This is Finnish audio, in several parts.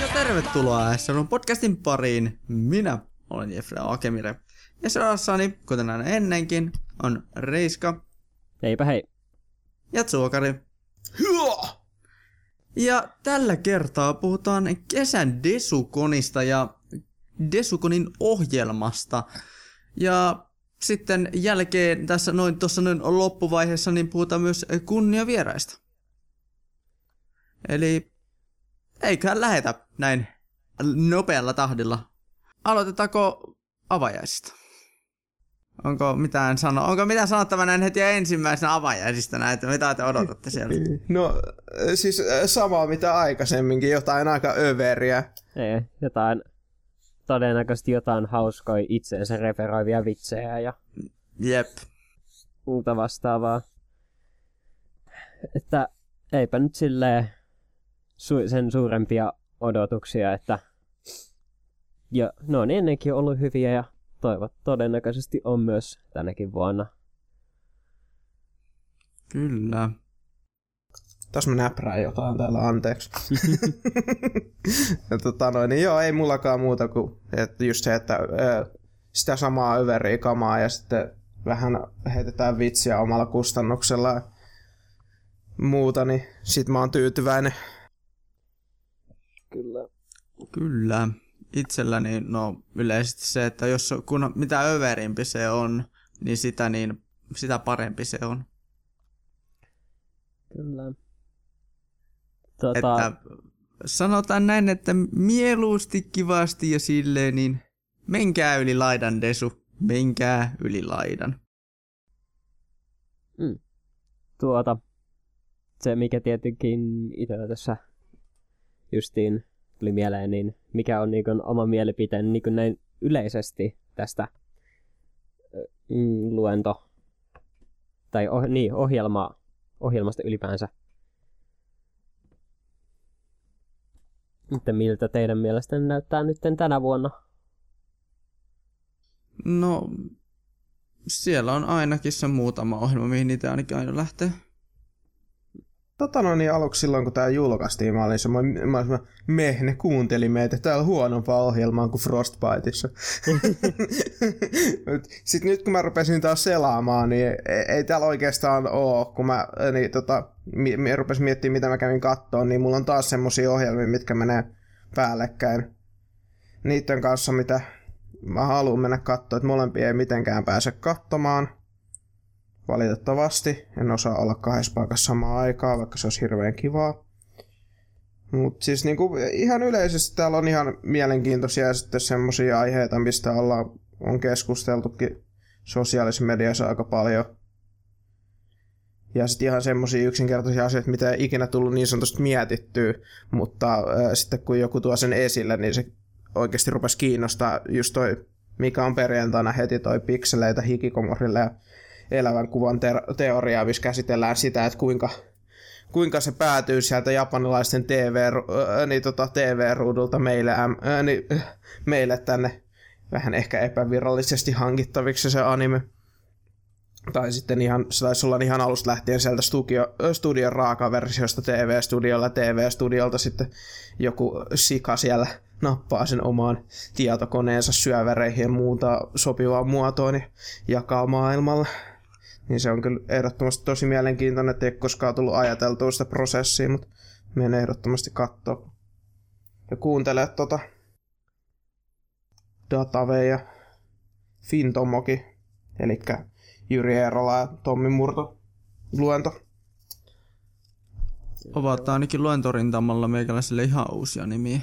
Ja tervetuloa SLun podcastin pariin. Minä olen Jeffrey Akemire. Ja seurassani, kuten aina ennenkin, on Reiska Eipä hei. ja Tsuokari. Ja tällä kertaa puhutaan kesän Desukonista ja Desukonin ohjelmasta. Ja sitten jälkeen tässä noin tuossa noin loppuvaiheessa niin puhutaan myös kunniavieraista. Eli eiköhän lähetä näin nopealla tahdilla. Aloitetaanko avajaisista? Onko mitään sano, onko mitään sanottavaa näin heti ensimmäisenä avajaisista näitä, mitä te odotatte sieltä? No siis äh, samaa mitä aikaisemminkin, jotain aika överiä. Ei, jotain, todennäköisesti jotain hauskoja itseensä referoivia vitsejä ja Jep. muuta vastaavaa. Että eipä nyt silleen su- sen suurempia odotuksia, että ja ne on ennenkin ollut hyviä ja toivot todennäköisesti on myös tänäkin vuonna. Kyllä. Tässä mä näprään jotain täällä, anteeksi. ja tota noin, niin joo, ei mullakaan muuta kuin että just se, että ö, sitä samaa överiä kamaa ja sitten vähän heitetään vitsiä omalla kustannuksella ja muuta, niin sit mä oon tyytyväinen. Kyllä. Kyllä. Itselläni no yleisesti se, että jos kun mitä överimpi se on, niin sitä, niin sitä parempi se on. Kyllä. Tota, Että sanotaan näin, että mieluusti kivasti ja silleen, niin menkää yli laidan desu. Menkää yli laidan. tuota, se mikä tietenkin itsellä tässä justiin tuli mieleen, niin mikä on niin oma mielipiteen niin näin yleisesti tästä mm, luento tai oh, niin, ohjelma, ohjelmasta ylipäänsä. Että miltä teidän mielestänne näyttää nyt tänä vuonna? No, siellä on ainakin se muutama ohjelma, mihin niitä ainakin aina lähtee. Tota noin, niin aluksi silloin kun tää julkaistiin, mä olin semmoinen, mä olin semmoinen, meh, ne kuunteli meitä, täällä on huonompaa ohjelmaa kuin Frostbiteissa. Sitten nyt kun mä rupesin taas selaamaan, niin ei, ei täällä oikeastaan oo, kun mä, niin, tota, mi, mi, rupesin miettimään, mitä mä kävin kattoon, niin mulla on taas semmosia ohjelmia, mitkä menee päällekkäin niiden kanssa, mitä mä haluan mennä katsoa, että molempia ei mitenkään pääse katsomaan. Valitettavasti en osaa olla kahdessa paikassa samaan aikaan, vaikka se olisi hirveän kivaa. Mutta siis niinku, ihan yleisesti täällä on ihan mielenkiintoisia sitten semmoisia aiheita, mistä ollaan, on keskusteltukin sosiaalisessa mediassa aika paljon. Ja sitten ihan semmoisia yksinkertaisia asioita, mitä ei ikinä tullut niin sanotusti mietittyä, mutta äh, sitten kun joku tuo sen esille, niin se oikeasti rupesi kiinnostaa just toi, mikä on perjantaina heti toi pikseleitä hikikomorille ja elävän kuvan te- teoriaa, missä käsitellään sitä, että kuinka, kuinka se päätyy sieltä japanilaisten TV, äh, niin tota TV-ruudulta meille, äh, niin, meille tänne vähän ehkä epävirallisesti hankittaviksi se anime. Tai sitten ihan, se taisi olla ihan alusta lähtien sieltä studio, studion raakaversiosta TV-studiolla, TV-studiolta sitten joku sika siellä nappaa sen omaan tietokoneensa syövereihin ja muuta sopivaa muotoa, niin jakaa maailmalla. Niin se on kyllä ehdottomasti tosi mielenkiintoinen, että ei ole koskaan tullut ajateltua sitä prosessia, mutta menen ehdottomasti katsoa ja kuuntelee tota Datave ja Fintomoki, eli Jyri Eerola ja Tommi Murto luento. Ovat ainakin luentorintamalla meikäläiselle ihan uusia nimiä.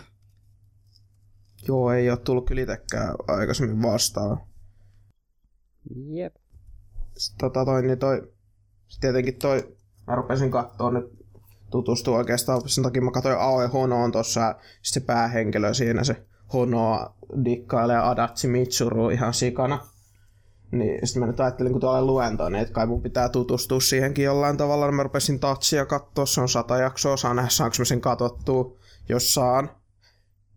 Joo, ei ole tullut kyllä itsekään aikaisemmin vastaan. Jep. Tota toi, niin toi, tietenkin toi, mä rupesin kattoo nyt tutustua oikeastaan, sen takia mä katsoin Aoi Honoon sit se päähenkilö siinä, se Honoa dikkailee Adachi Mitsuru ihan sikana. Niin sitten mä nyt ajattelin, kun tuolla luento, niin että kai mun pitää tutustua siihenkin jollain tavalla. niin Mä rupesin touchia katsoa, se on sata jaksoa, saa nähdä saanko mä sen katottua, jos saan.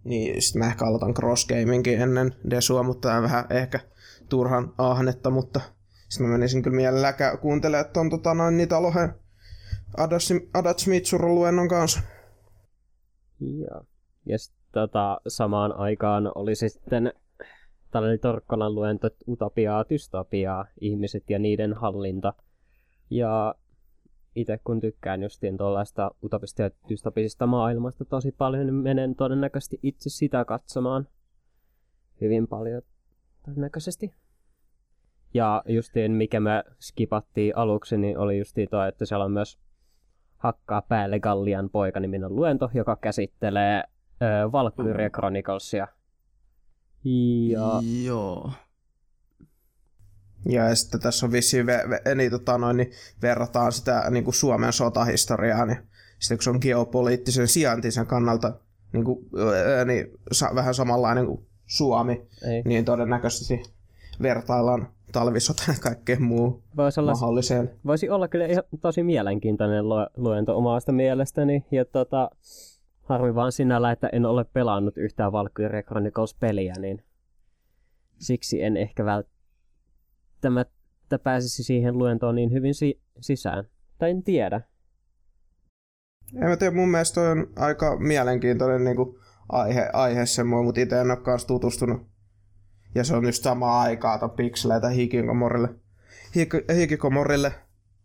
Niin sitten mä ehkä aloitan cross gamingin ennen Desua, mutta tämä on vähän ehkä turhan ahnetta, mutta sitten mä menisin kyllä mielellään kä- kuuntelemaan ton tota noin niitä lohen Adat luennon kanssa. Joo. Ja sit, tota, samaan aikaan oli sitten tällainen Torkkolan luento Utopiaa, Dystopiaa, ihmiset ja niiden hallinta. Ja itse kun tykkään justiin tuollaista utopista ja dystopisista maailmasta tosi paljon, niin menen todennäköisesti itse sitä katsomaan hyvin paljon todennäköisesti. Ja justiin mikä me skipattiin aluksi, niin oli justiin tuo, että siellä on myös Hakkaa päälle Gallian poika niminen luento, joka käsittelee ö, Valkyria Chroniclesia. Ja Joo. Ja sitten tässä on vissiin, ve, ve, niin, tota noin, niin verrataan sitä niin kuin Suomen sotahistoriaa, niin sitten kun se on geopoliittisen sijaintisen kannalta niin kuin, ää, niin, sa, vähän samanlainen kuin Suomi, ei. niin todennäköisesti vertaillaan talvisota ja kaikkeen muu Voisi olla, mahdolliseen. voisi olla kyllä ihan tosi mielenkiintoinen lu- luento omasta mielestäni. Ja tota, harmi vaan sinällä, että en ole pelannut yhtään Valkyria Chronicles-peliä, niin siksi en ehkä välttämättä pääsisi siihen luentoon niin hyvin si- sisään. Tai en tiedä. En mä tiedä, mun mielestä on aika mielenkiintoinen niin kuin aihe, aihe semmoinen, mutta itse en ole kanssa tutustunut. Ja se on just samaa aikaa ton pikseleitä hikikomorille. Hik- hikikomorille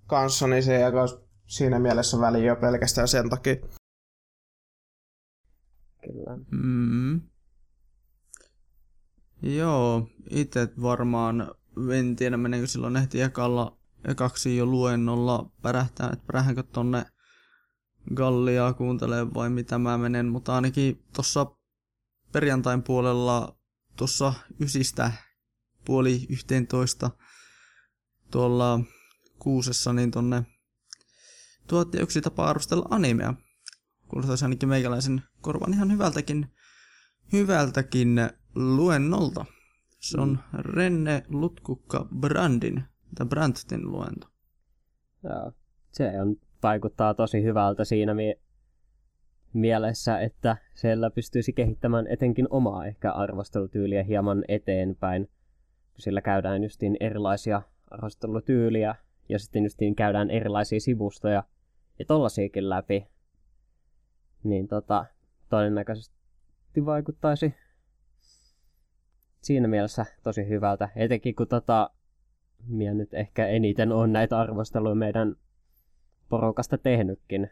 kanssa, niin se ei siinä mielessä väliä jo pelkästään sen takia. Kyllä. Mm. Joo, itse varmaan, en tiedä meneekö silloin ehti ekalla, ekaksi jo luennolla pärähtää, että pärähänkö tonne Galliaa kuuntelee vai mitä mä menen, mutta ainakin tuossa perjantain puolella tuossa ysistä puoli yhteentoista tuolla kuusessa niin tonne tuotti yksi tapa arvostella animea. Kuulostaisi ainakin meikäläisen korvan ihan hyvältäkin, hyvältäkin luennolta. Se on Renne Lutkukka Brandin, tai Brandtin luento. Joo. Se on, vaikuttaa tosi hyvältä siinä mielessä, että siellä pystyisi kehittämään etenkin omaa ehkä arvostelutyyliä hieman eteenpäin. Sillä käydään justiin erilaisia arvostelutyyliä ja sitten justiin käydään erilaisia sivustoja ja tollasiakin läpi. Niin tota, todennäköisesti vaikuttaisi siinä mielessä tosi hyvältä. Etenkin kun tota, minä nyt ehkä eniten on näitä arvosteluja meidän porukasta tehnytkin.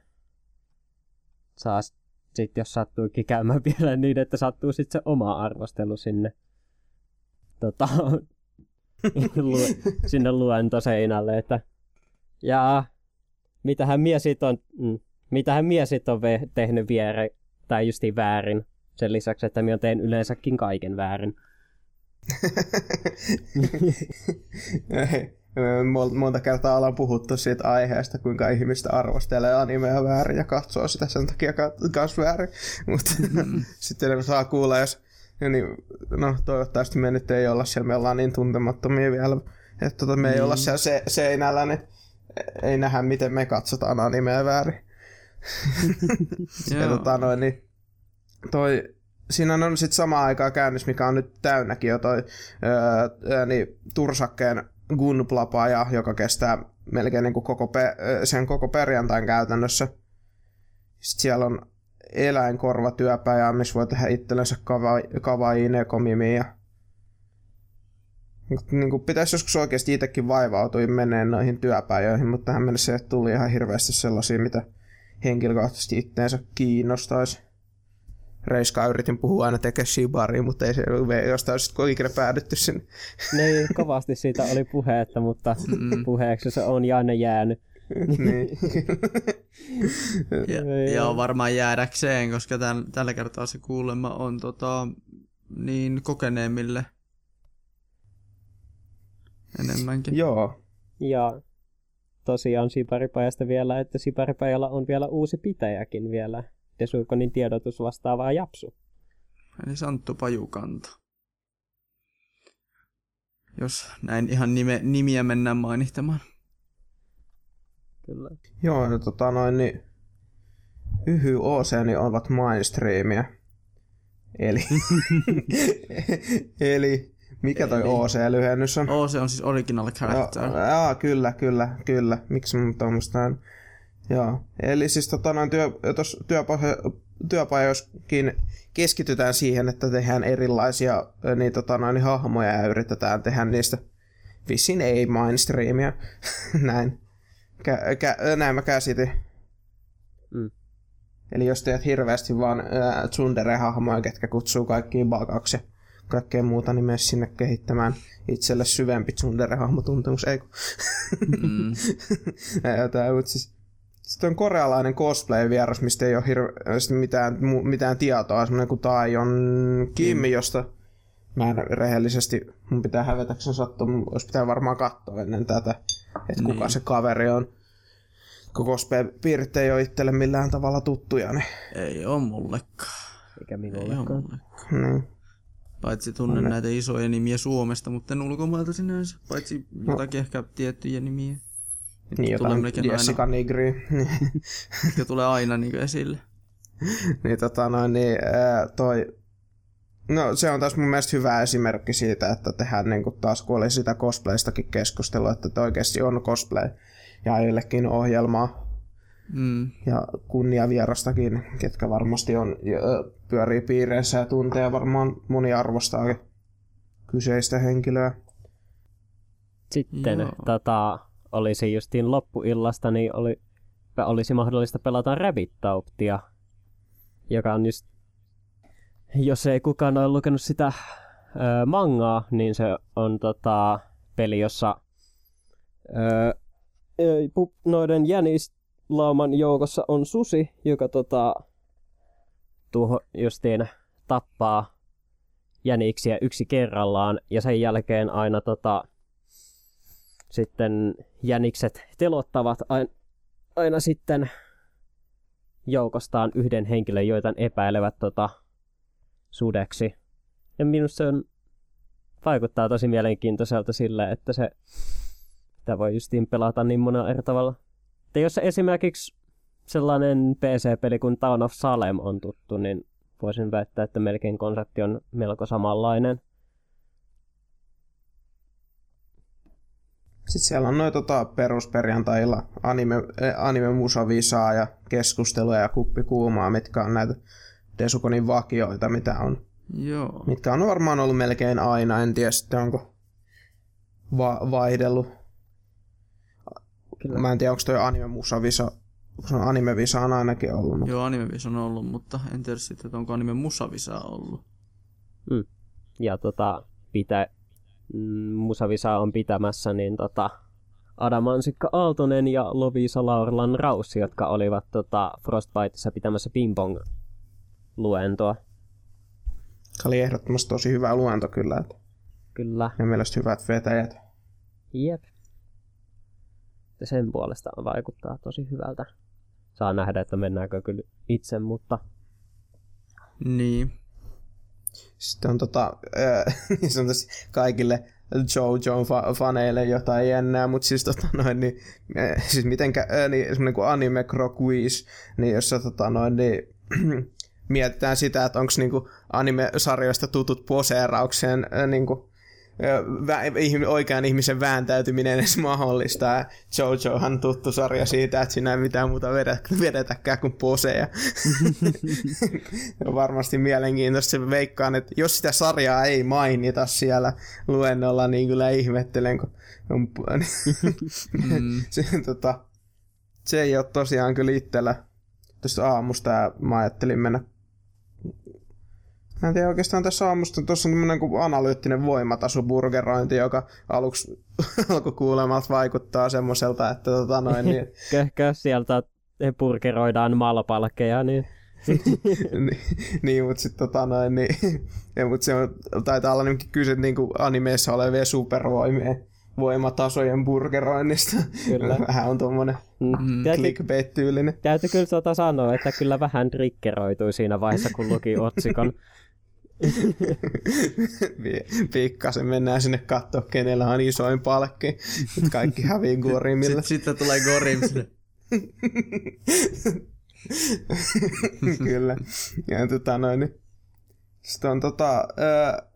Saa sitten, jos sattuukin käymään vielä niin, että sattuu sitten se oma arvostelu sinne, tota, lu, sinne luentoseinälle, että jaa, mitähän mies sit on, mm, mitähän mies sit on ve- tehnyt viere, tai justiin väärin, sen lisäksi, että minä teen yleensäkin kaiken väärin. Mol- Monta kertaa ollaan puhuttu siitä aiheesta, kuinka ihmistä arvostelee animea väärin ja katsoo sitä sen takia myös väärin. Mutta sitten kun saa kuulla, jos niin, no toivottavasti me nyt ei olla siellä, me ollaan niin tuntemattomia vielä, että tota, me ei olla siellä se- seinällä, niin ei nähdä, miten me katsotaan animea väärin. ja tota noin, niin toi, siinä on sitten samaan aikaan käännös, mikä on nyt täynnäkin jo toi öö, niin Tursakkeen Gunplapaja, joka kestää melkein niin kuin koko pe- sen koko perjantain käytännössä. Sitten siellä on eläinkorvatyöpaja, missä voi tehdä itsellensä kava- kavaiin ekomimia. Niin kuin pitäisi joskus oikeasti itsekin vaivautua ja menee noihin työpajoihin, mutta tähän mennessä tuli ihan hirveästi sellaisia, mitä henkilökohtaisesti itteensä kiinnostaisi. Reiskaa yritin puhua aina tekee shibariin, mutta ei se me jostain sitten ikinä päädytty sinne. Niin, kovasti siitä oli puhetta, mutta puheeksi se on ja aina jäänyt. niin. Ja, ja on varmaan jäädäkseen, koska täl, tällä kertaa se kuulemma on tota, niin kokeneemmille enemmänkin. Joo. Ja tosiaan Siparipajasta vielä, että Siparipajalla on vielä uusi pitäjäkin vielä. Desuikonin tiedotus vastaava Japsu. Eli Santtu Pajukanta. Jos näin ihan nime, nimiä mennään mainihtamaan. Kyllä. Joo, no, tota noin, niin Yhy Oceani ovat mainstreamia. Eli, eli mikä toi OC-lyhennys on? Se on siis original character. Joo, jaa, kyllä, kyllä, kyllä. Miksi mä tuommoista? Joo, eli siis tota, noin työ, tos työpajo- työpajossakin keskitytään siihen, että tehdään erilaisia niin, tota, noin, hahmoja ja yritetään tehdä niistä vissiin ei mainstreamia. näin. Kä- kä- näin mä käsitin. Mm. Eli jos teet hirveästi vaan äh, tsundere-hahmoja, ketkä kutsuu kaikkiin bagaksi ja kaikkea muuta, niin mene sinne kehittämään itselle syvempi tsundere-hahmotuntemus. Ei kun. Mm. Tää, mut siis, sitten on korealainen cosplay-vieras, mistä ei ole hirveästi mitään, mu- mitään tietoa. Semmoinen kuin Taion Kim, josta mä en rehellisesti, mun pitää hävetäkseni sattua, mun olisi pitää varmaan katsoa ennen tätä, että kuka Niin. se kaveri on. Kun cosplay-piirit ei ole itselle millään tavalla tuttuja, niin, Ei oo mullekaan. Eikä Ei oo minullekaan. mullekaan. niin. Paitsi tunnen Onne- näitä isoja nimiä Suomesta, mutta en ulkomailta sinänsä. Paitsi jotakin ehkä tiettyjä nimiä. Niin tulee jotain melkein Jessica Nigri. Jotka tulee aina niin esille. niin tota noin, niin ää, toi... No se on taas mun mielestä hyvä esimerkki siitä, että tehdään niin kuin taas, kun oli sitä cosplaystakin keskustelua, että oikeasti on cosplay ja joillekin ohjelmaa Mm. ja kunniavierastakin, ketkä varmasti on, pyörii piireissä ja tuntee varmaan moni arvostaakin kyseistä henkilöä. Sitten Joo. tota, olisi justiin loppuillasta, niin oli, olisi mahdollista pelata Rabbit-tauptia, joka on just, jos ei kukaan ole lukenut sitä ö, mangaa, niin se on tota, peli, jossa ö, noiden jänislauman joukossa on susi, joka tota, tuho, justiin tappaa jäniksiä yksi kerrallaan, ja sen jälkeen aina tota, sitten jänikset telottavat aina, sitten joukostaan yhden henkilön, joita epäilevät tota, sudeksi. Ja minusta se on, vaikuttaa tosi mielenkiintoiselta sillä, että se sitä voi justiin pelata niin monella eri tavalla. Ja jos esimerkiksi sellainen PC-peli kuin Town of Salem on tuttu, niin voisin väittää, että melkein konsepti on melko samanlainen. Sitten siellä on noin tota perusperjantailla anime, eh, anime musavisaa ja keskusteluja ja kuppi kuumaa, mitkä on näitä Desukonin vakioita, mitä on, Joo. mitkä on varmaan ollut melkein aina. En tiedä sitten onko va- vaihdellut. Kyllä. Mä en tiedä, onko toi anime musavisa, se on anime visa on ainakin ollut. Mutta Joo, Animevis on ollut, mutta en tiedä sitten, että onko anime Musavisa ollut. ja tota, pitä, mm, Musavisa on pitämässä niin tota, Adamansikka Aaltonen ja Lovisa Laurlan Raussi, jotka olivat tota, Frostbiteissa pitämässä ping-pong-luentoa. se oli ehdottomasti tosi hyvä luento kyllä. Että Kyllä, ja mielestä hyvät vetäjät. jep. Ja sen puolesta vaikuttaa tosi hyvältä. Saa nähdä, että mennäänkö kyllä itse, mutta Niin. Sitten on tota, äh, niin sanotusti kaikille JoJo fa- faneille jotain jännää, mutta siis tota noin, niin, äh, siis mitenkä, äh, niin semmonen kuin anime Cro Quiz, niin jossa tota noin, niin, mietitään sitä, että onko niinku anime-sarjoista tutut poseeraukseen niinku, oikean ihmisen vääntäytyminen edes mahdollista. Ja Jojohan tuttu sarja siitä, että siinä ei mitään muuta vedet- vedetäkään kuin poseja. on varmasti mielenkiintoista. Se veikkaan, että jos sitä sarjaa ei mainita siellä luennolla, niin kyllä ihmettelen, kun on, Mm. se, tota, se ei ole tosiaan kyllä itsellä tuosta aamusta mä ajattelin mennä Mä en tiedä oikeastaan tässä aamusta, tuossa on tämmöinen kuin analyyttinen voimataso burgerointi, joka aluksi alkukuulemalta vaikuttaa semmoiselta, että tota noin, niin, köhkö sieltä purkeroidaan malpalkkeja, niin niin, niin mutta sitten tota noin, niin, ja, mut se on, taitaa olla niinkin kyse niin kuin animeissa olevien supervoimien voimatasojen burgeroinnista. Kyllä. Vähän on tuommoinen mm. täytyy, clickbait-tyylinen. täytyy kyllä tota sanoa, että kyllä vähän triggeroitui siinä vaiheessa, kun luki otsikon. Pi- Pikkasen mennään sinne katsoa, kenellä on isoin palkki. Nyt kaikki hävii Gorimille. Sitten, sitten tulee Gorim sinne. Kyllä. Ja tota noin, niin Sitten on tota, äh,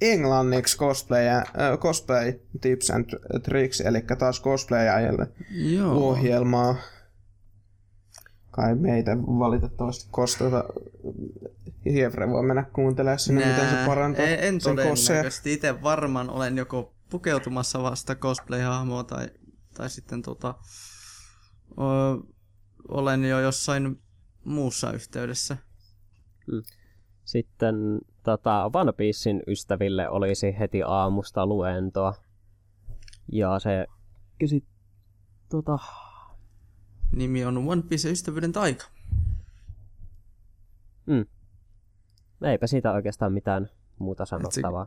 englanniksi cosplay, äh, cosplay tips and tricks, eli taas cosplayajille ohjelmaa. Kai meitä valitettavasti kostata. Hievre voi mennä kuuntelemaan sinne, miten se parantaa en, en sen todennäköisesti. Itse varmaan olen joko pukeutumassa vasta cosplay-hahmoa tai, tai sitten tota, ö, olen jo jossain muussa yhteydessä. Sitten tota, One Piecein ystäville olisi heti aamusta luentoa. Ja se kysyt, tota, Nimi on One Piece ystävyyden taika. mm. Eipä siitä oikeastaan mitään muuta sanottavaa.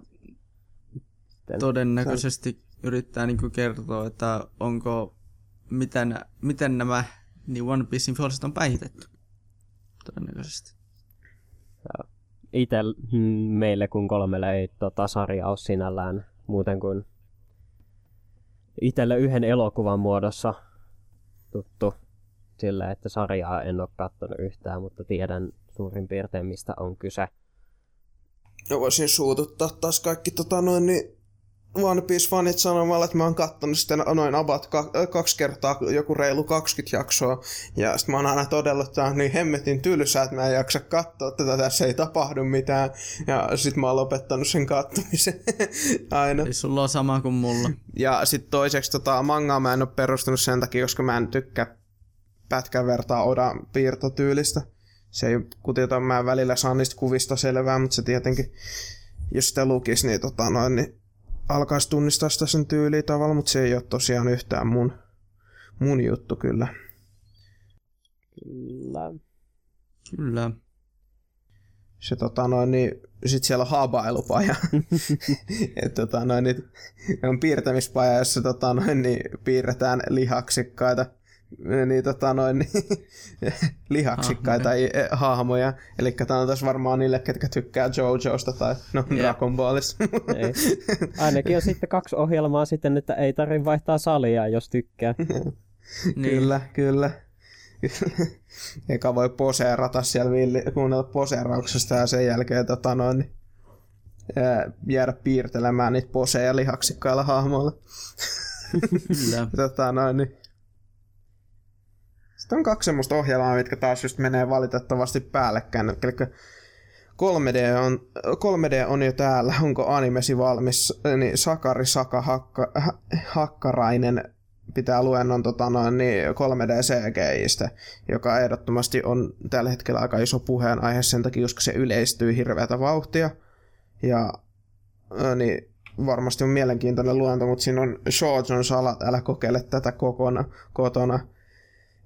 Sitten, Todennäköisesti yrittää niinku kertoa, että onko, miten, miten nämä niin One Piecein viholliset on päihitetty. Todennäköisesti. itse meille kun kolmelle ei tota, sarja ole sinällään muuten kuin itselle yhden elokuvan muodossa tuttu sillä, että sarjaa en ole katsonut yhtään, mutta tiedän suurin piirtein mistä on kyse. Ja voisin suututtaa taas kaikki tota noin niin One Piece-fanit sanomalla, että mä oon kattonut sitten noin about ka- kaksi kertaa joku reilu 20 jaksoa. Ja sitten mä oon aina todellut, että on niin hemmetin tylsää, että mä en jaksa katsoa tätä, tässä ei tapahdu mitään. Ja sitten mä oon lopettanut sen kattomisen aina. Eli sulla on sama kuin mulla. Ja sitten toiseksi tota, mangaa mä en ole perustanut sen takia, koska mä en tykkää pätkän vertaa Odan piirtotyylistä. Se ei kutita, mä välillä saa niistä kuvista selvää, mutta se tietenkin, jos sitä lukisi, niin, tota, noin, niin alkaisi tunnistaa sitä sen tyyliä tavalla, mutta se ei ole tosiaan yhtään mun, mun juttu kyllä. Kyllä. Kyllä. Se tota noin, niin sit siellä on haabailupaja. Et, tota noin, niin, on piirtämispaja, jossa tota noin, niin, piirretään lihaksikkaita niin, tota noin, niin, lihaksikkaita hahmoja. hahmoja. Eli tämä on taas varmaan niille, ketkä tykkää JoJosta tai no, Jep. Dragon Ballista. Ainakin on sitten kaksi ohjelmaa sitten, että ei tarvitse vaihtaa salia, jos tykkää. Niin. Kyllä, kyllä. Eka voi poseerata siellä, villi, kuunnella poseerauksesta ja sen jälkeen tota noin, niin, ää, jäädä piirtelemään niitä poseja lihaksikkailla hahmoilla. Kyllä. tota noin, niin. Sitten on kaksi semmoista ohjelmaa, mitkä taas just menee valitettavasti päällekkäin. Eli 3D on, 3D on jo täällä, onko animesi valmis, niin Sakari Saka Hakka, Ha- Hakkarainen pitää luennon tota noin, niin 3D CGIstä, joka ehdottomasti on tällä hetkellä aika iso puheenaihe sen takia, koska se yleistyy hirveätä vauhtia. Ja niin varmasti on mielenkiintoinen luento, mutta siinä on Shoujon salat, älä kokeile tätä kokona, kotona.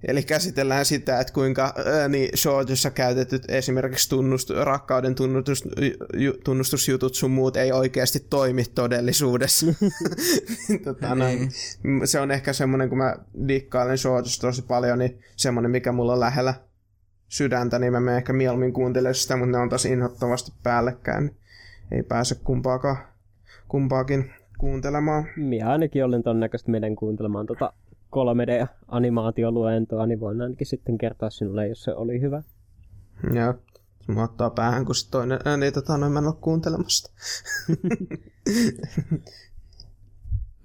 Eli käsitellään sitä, että kuinka ää, niin shoujossa käytetyt esimerkiksi tunnust, rakkauden tunnustus, ju, tunnustusjutut sun muut ei oikeasti toimi todellisuudessa. tota, noin. Se on ehkä semmoinen, kun mä dikkailen shoujosta tosi paljon, niin semmoinen, mikä mulla on lähellä sydäntä, niin mä menen ehkä mieluummin kuuntelemaan sitä, mutta ne on tosi inhottavasti päällekkäin. Niin ei pääse kumpaakaan, kumpaakin kuuntelemaan. Minä ainakin olen todennäköisesti meidän kuuntelemaan tota 3D-animaatioluentoa, niin voin ainakin sitten kertoa sinulle, jos se oli hyvä. Joo. Se mua ottaa päähän, kun sit toinen, ää, niin tota, noin mä en ole kuuntelemassa.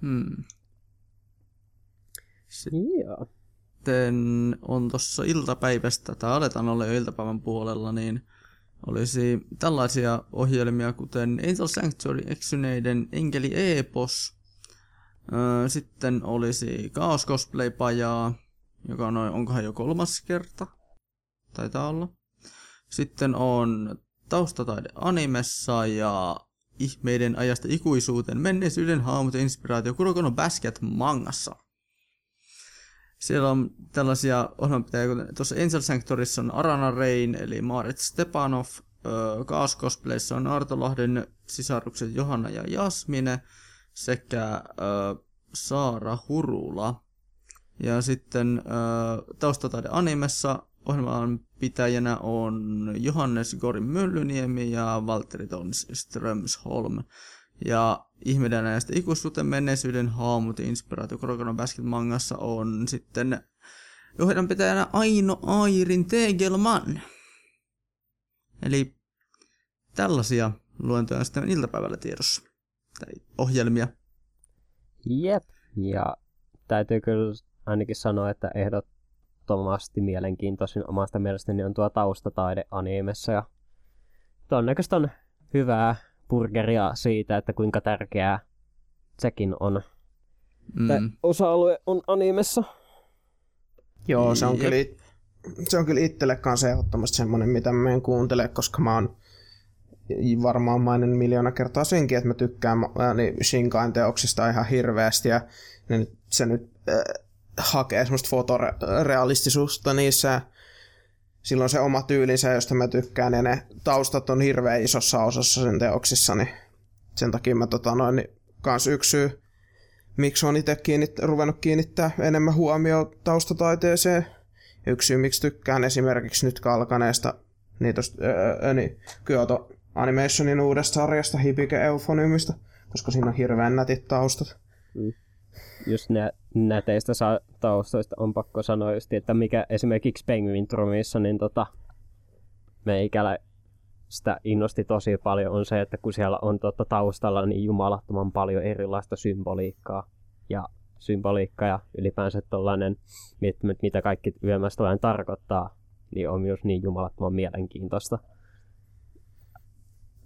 Hmm. Joo. Sitten on tuossa iltapäivästä, tai aletaan olla jo iltapäivän puolella, niin olisi tällaisia ohjelmia, kuten Angel Sanctuary eksyneiden enkeli Epos. Öö, Sitten olisi Chaos Cosplay-pajaa, joka on noin, onkohan jo kolmas kerta? Taitaa olla. Sitten on taustataide animessa ja ihmeiden ajasta ikuisuuteen menneisyyden haamut ja inspiraatio Kurokono Basket mangassa. Siellä on tällaisia ohjelmapitäjiä, kuten tuossa Angel Sanctuaryssa on Arana Rain, eli Maaret Stepanov, öö, Chaos Cosplayssa on Artolahden sisarukset Johanna ja Jasmine, sekä öö, Saara Hurula. Ja sitten öö, taustataide animessa ohjelman pitäjänä on Johannes Gorin Möllyniemi ja Valtteri Tons Strömsholm. Ja ihmeiden näistä ikuisuuteen menneisyyden haamut inspiraatio Krokonon Basket mangassa on sitten johdan pitäjänä Aino Airin Tegelman. Eli tällaisia luentoja sitten iltapäivällä tiedossa. Tai ohjelmia. Jep. Ja täytyy kyllä ainakin sanoa, että ehdottomasti mielenkiintoisin omasta mielestäni on tuo taustataide animessa. Ja todennäköisesti on hyvää burgeria siitä, että kuinka tärkeää sekin on. Mm. osa-alue on animessa. Joo, se on Jep. kyllä, se on kyllä itselle kanssa ehdottomasti semmoinen, mitä mä en kuuntele, koska mä oon varmaan mainin miljoona kertaa senkin, että mä tykkään ää, niin Shinkain teoksista ihan hirveästi ja nyt, se nyt äh, hakee semmoista fotorealistisuutta niissä. Silloin se oma tyylinsä, josta mä tykkään ja ne taustat on hirveän isossa osassa sen teoksissa, niin sen takia mä tota noin, niin kans yksi syy, miksi on itse kiinnit, ruvennut kiinnittää enemmän huomioon taustataiteeseen. Yksi syy, miksi tykkään esimerkiksi nyt alkaneesta niin tosta, öö, niin Kyoto Animationin uudesta sarjasta Hibike Euphoniumista, koska siinä on hirveän nätit taustat. Just nä- näteistä sa- taustoista on pakko sanoa just, että mikä esimerkiksi Penguin Drumissa, niin tota, meikällä sitä innosti tosi paljon on se, että kun siellä on totta taustalla niin jumalattoman paljon erilaista symboliikkaa ja symboliikka ja ylipäänsä tuollainen mitä kaikki yömästä tarkoittaa, niin on myös niin jumalattoman mielenkiintoista.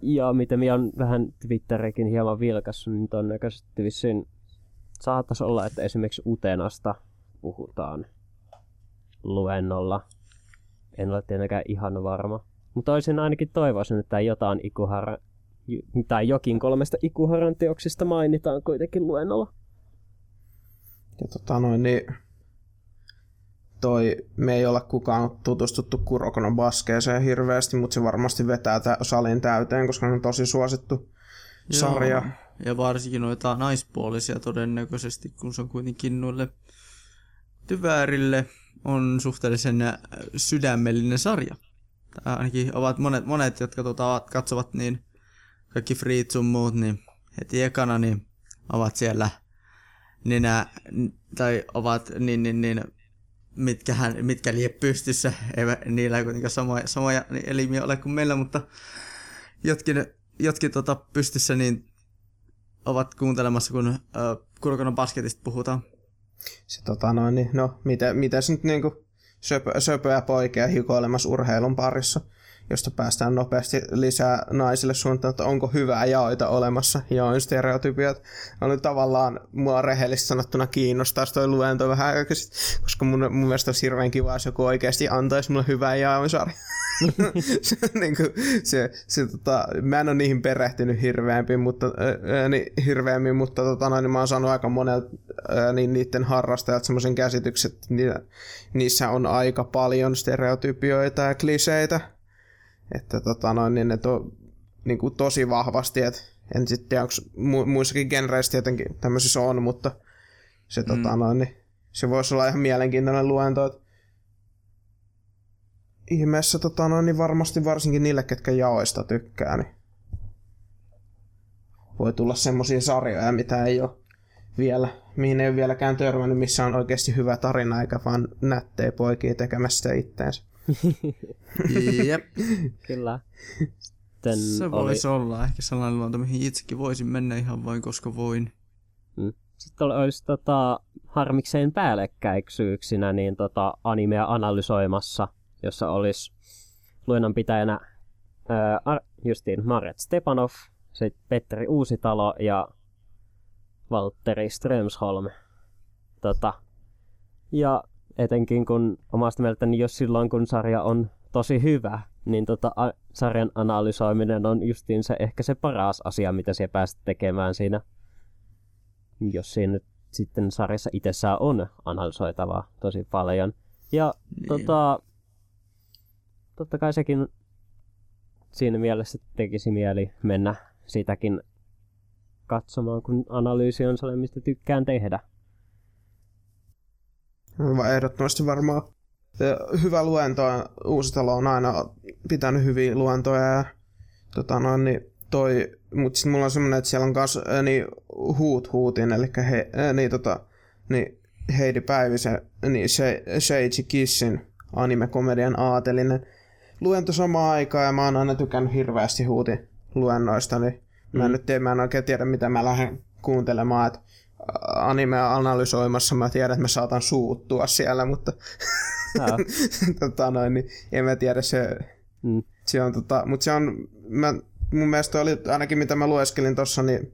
Ja mitä minä on vähän Twitterikin hieman vilkassut, niin todennäköisesti vissiin saattaisi olla, että esimerkiksi Utenasta puhutaan luennolla. En ole tietenkään ihan varma. Mutta olisin ainakin toivoisin, että jotain Ikuhara, tai jokin kolmesta Ikuharan teoksista mainitaan kuitenkin luennolla. Ja tota noin, niin toi, me ei olla kukaan tutustuttu Kuroko no Baskeeseen hirveästi, mutta se varmasti vetää tä- salin täyteen, koska se on tosi suosittu sarja. Joo. Ja varsinkin noita naispuolisia todennäköisesti, kun se on kuitenkin noille tyväärille on suhteellisen äh, sydämellinen sarja. Tai ainakin ovat monet, monet jotka tota, katsovat, niin kaikki Freed sun muut, niin heti ekana niin ovat siellä nenä, tai ovat niin, niin, niin mitkähän, mitkä lie pystyssä, ei niillä ei kuitenkaan samoja, samoja elimiä ole kuin meillä, mutta jotkin, jotkin tota pystyssä niin ovat kuuntelemassa, kun äh, Kurokon basketista puhutaan. Se tota noin, niin, no, mitä, mitä se nyt niinku söpö, söpöä poikia hikoilemassa urheilun parissa, josta päästään nopeasti lisää naisille suuntaan, että onko hyvää jaoita olemassa. Join stereotypiat oli tavallaan mua rehellisesti sanottuna kiinnostaa toi luento vähän aikaa sitten, koska mun, mun mielestä olisi hirveän kiva, jos joku oikeasti antaisi mulle hyvää jaomisarja. se, niin kuin, se, se, tota, mä en ole niihin perehtynyt hirveämmin, mutta, ää, niin, hirveämmin, mutta tota, noin, niin mä oon saanut aika monelta ää, niin niiden harrastajat semmoisen käsityksen, että niissä on aika paljon stereotypioita ja kliseitä. Että tota, noin, niin ne to, niin kuin tosi vahvasti, että en sitten tiedä, onko mu- muissakin genreissä tietenkin tämmöisissä on, mutta se, mm. tota, noin, niin, se voisi olla ihan mielenkiintoinen luento, että ihmeessä tota, noin, niin varmasti varsinkin niille, ketkä jaoista tykkää, niin voi tulla semmoisia sarjoja, mitä ei ole vielä, mihin ei ole vieläkään törmännyt, missä on oikeasti hyvä tarina, eikä vaan nättejä poikia tekemässä sitä itteensä. Jep, Kyllä. Sitten se oli, voisi olla ehkä sellainen luonto, mihin itsekin voisin mennä ihan vain koska voin. sitten oli, olisi tota, harmikseen päällekkäiksyyksinä niin tota, animea analysoimassa, jossa olisi luennon pitäjänä ää, Ar- justiin Maret Stepanov, sitten Petteri Uusitalo ja Valtteri Strömsholm. Tota, ja etenkin kun omasta mielestäni, jos silloin kun sarja on tosi hyvä, niin tota, a- sarjan analysoiminen on justiin se, ehkä se paras asia, mitä siellä pääset tekemään siinä, jos siinä nyt sitten sarjassa itsessään on analysoitavaa tosi paljon. Ja Niin. tota, totta kai sekin siinä mielessä tekisi mieli mennä sitäkin katsomaan, kun analyysi on sellainen, mistä tykkään tehdä. Ehdottomasti varmaan hyvä luento. Uusitalo on aina pitänyt hyviä luentoja ja tota noin, niin toi, mutta sitten mulla on semmonen, että siellä on ää, niin Huut Huutin, eli he, niin, tota, niin Heidi Päivisen, niin Se- Seiji Kissin anime-komedian aatelinen luento samaan aikaan ja mä oon aina tykännyt hirveästi huutin luennoista, niin mm. mä en nyt tiedä, mä en oikein tiedä mitä mä lähden kuuntelemaan, että animea analysoimassa mä tiedän, että mä saatan suuttua siellä, mutta tota noin, niin en mä tiedä se, mm. se on tota, mutta se on, mä, mun mielestä oli ainakin mitä mä lueskelin tossa, niin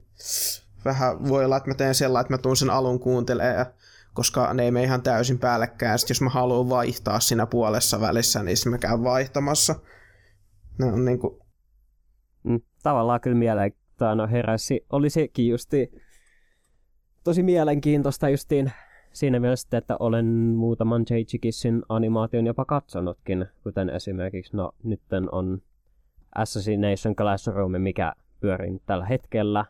vähän voi olla, että mä teen sellainen, että mä tuun sen alun kuuntelemaan, koska ne ei mene ihan täysin päällekkäin. Sitten jos mä haluan vaihtaa siinä puolessa välissä, niin mä käyn vaihtamassa. Ne on niinku... Mm, tavallaan kyllä mieleen no heräsi. Oli sekin justi tosi mielenkiintoista justiin siinä mielessä, että olen muutaman J.G. Kissin animaation jopa katsonutkin, kuten esimerkiksi, no nytten on Assassination Classroom, mikä pyörii tällä hetkellä,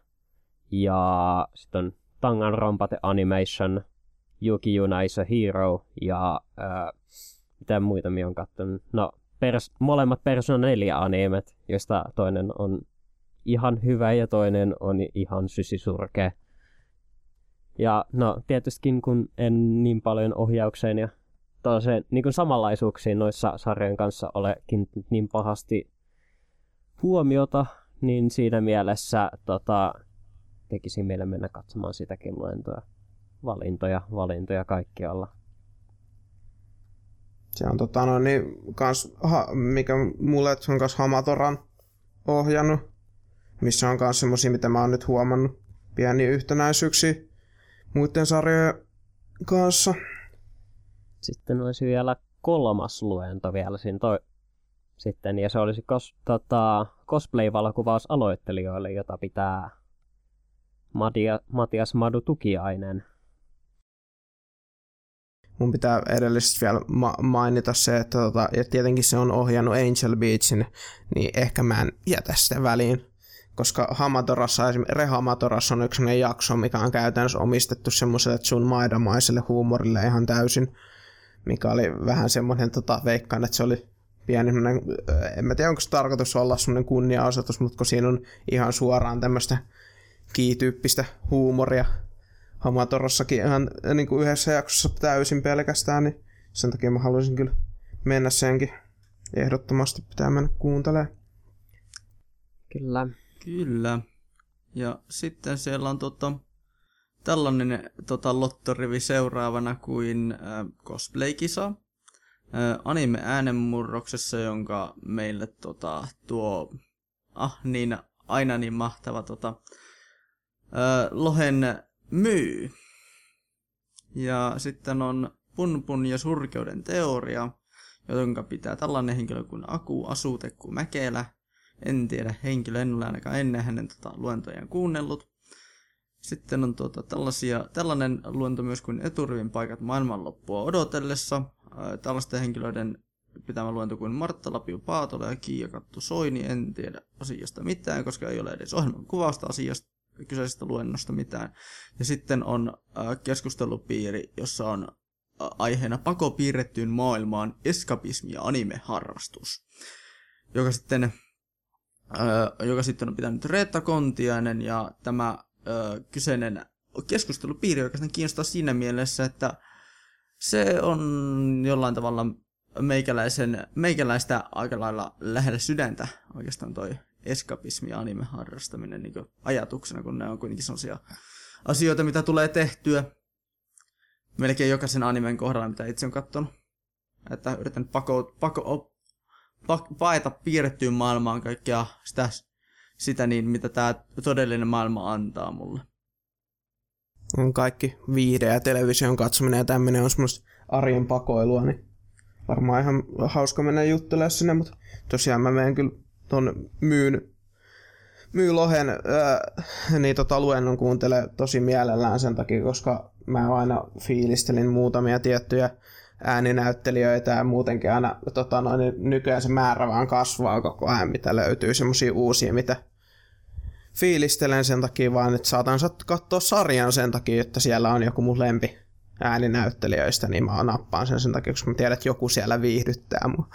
ja sitten on Tanganronpate Animation, Yuki Yuna is a Hero, ja ää, mitä muita minä olen katsonut. No, pers- molemmat Persona 4 animet, joista toinen on ihan hyvä ja toinen on ihan sysisurkea. Ja no tietystikin kun en niin paljon ohjaukseen ja toiseen, niin kuin samanlaisuuksiin noissa sarjojen kanssa ole niin pahasti huomiota, niin siinä mielessä tota, tekisi meille mennä katsomaan sitäkin luentoa. Valintoja, valintoja kaikkialla. Se on tota, no, niin, kans, ha, mikä mulle on kanssa Hamatoran ohjannut, missä on myös semmosia, mitä mä oon nyt huomannut, pieniä yhtenäisyyksiä muiden sarjojen kanssa. Sitten olisi vielä kolmas luento vielä siinä toi, sitten, ja se olisi kos, tota, cosplay-valokuvaus aloittelijoille, jota pitää Madia, Matias Madu Tukiainen. Mun pitää edellisesti vielä ma- mainita se, että tota, ja tietenkin se on ohjannut Angel Beachin, niin ehkä mä en jätä sitä väliin koska Hamatorassa, Rehamatorassa on yksi jakso, mikä on käytännössä omistettu semmoiselle sun maidamaiselle huumorille ihan täysin, mikä oli vähän semmoinen, tota, veikkaan, että se oli pieni, en mä tiedä onko se tarkoitus olla semmoinen kunniaosoitus, mutta kun siinä on ihan suoraan tämmöistä kiityyppistä huumoria Hamatorossakin ihan niin kuin yhdessä jaksossa täysin pelkästään, niin sen takia mä haluaisin kyllä mennä senkin ehdottomasti pitää mennä kuuntelemaan. Kyllä. Kyllä. Ja sitten siellä on tota, tällainen tota, lottorivi seuraavana kuin äh, cosplay-kisa. Äh, anime äänenmurroksessa, jonka meille tota, tuo ah, niin, aina niin mahtava tota, äh, Lohen myy. Ja sitten on Punpun ja surkeuden teoria, jonka pitää tällainen henkilö kuin Aku Asutekku Mäkelä en tiedä henkilö, en ole ainakaan ennen hänen tota, luentojaan kuunnellut. Sitten on tuota, tällaisia, tällainen luento myös kuin eturivin paikat maailmanloppua odotellessa. Ää, tällaisten henkilöiden pitämä luento kuin Martta Lapio Paatola ja Kiia Kattu Soini. En tiedä asiasta mitään, koska ei ole edes ohjelman kuvausta asiasta kyseisestä luennosta mitään. Ja sitten on keskustelupiiri, jossa on aiheena pako piirrettyyn maailmaan eskapismi ja anime-harrastus. Joka sitten joka sitten on pitänyt Reetta Kontiainen, ja tämä ö, kyseinen keskustelupiiri oikeastaan kiinnostaa siinä mielessä, että se on jollain tavalla meikäläisen, meikäläistä aika lailla lähellä sydäntä oikeastaan toi eskapismi ja anime-harrastaminen niin ajatuksena, kun ne on kuitenkin sellaisia asioita, mitä tulee tehtyä melkein jokaisen animen kohdalla, mitä itse on katsonut. Että yritän pako, pako, paeta piirrettyyn maailmaan kaikkea sitä, sitä niin, mitä tämä todellinen maailma antaa mulle. On kaikki viide ja television katsominen ja tämmöinen on semmoista arjen pakoilua, niin varmaan ihan hauska mennä juttelemaan sinne, mutta tosiaan mä menen kyllä ton myyn, myy lohen ää, niin tota luennon kuuntele tosi mielellään sen takia, koska mä aina fiilistelin muutamia tiettyjä ääninäyttelijöitä ja muutenkin aina tota noin, niin nykyään se määrä vaan kasvaa koko ajan, mitä löytyy semmoisia uusia, mitä fiilistelen sen takia vaan, että saatan katsoa sarjan sen takia, että siellä on joku mun lempi ääninäyttelijöistä, niin mä nappaan sen sen takia, koska mä tiedän, että joku siellä viihdyttää mua.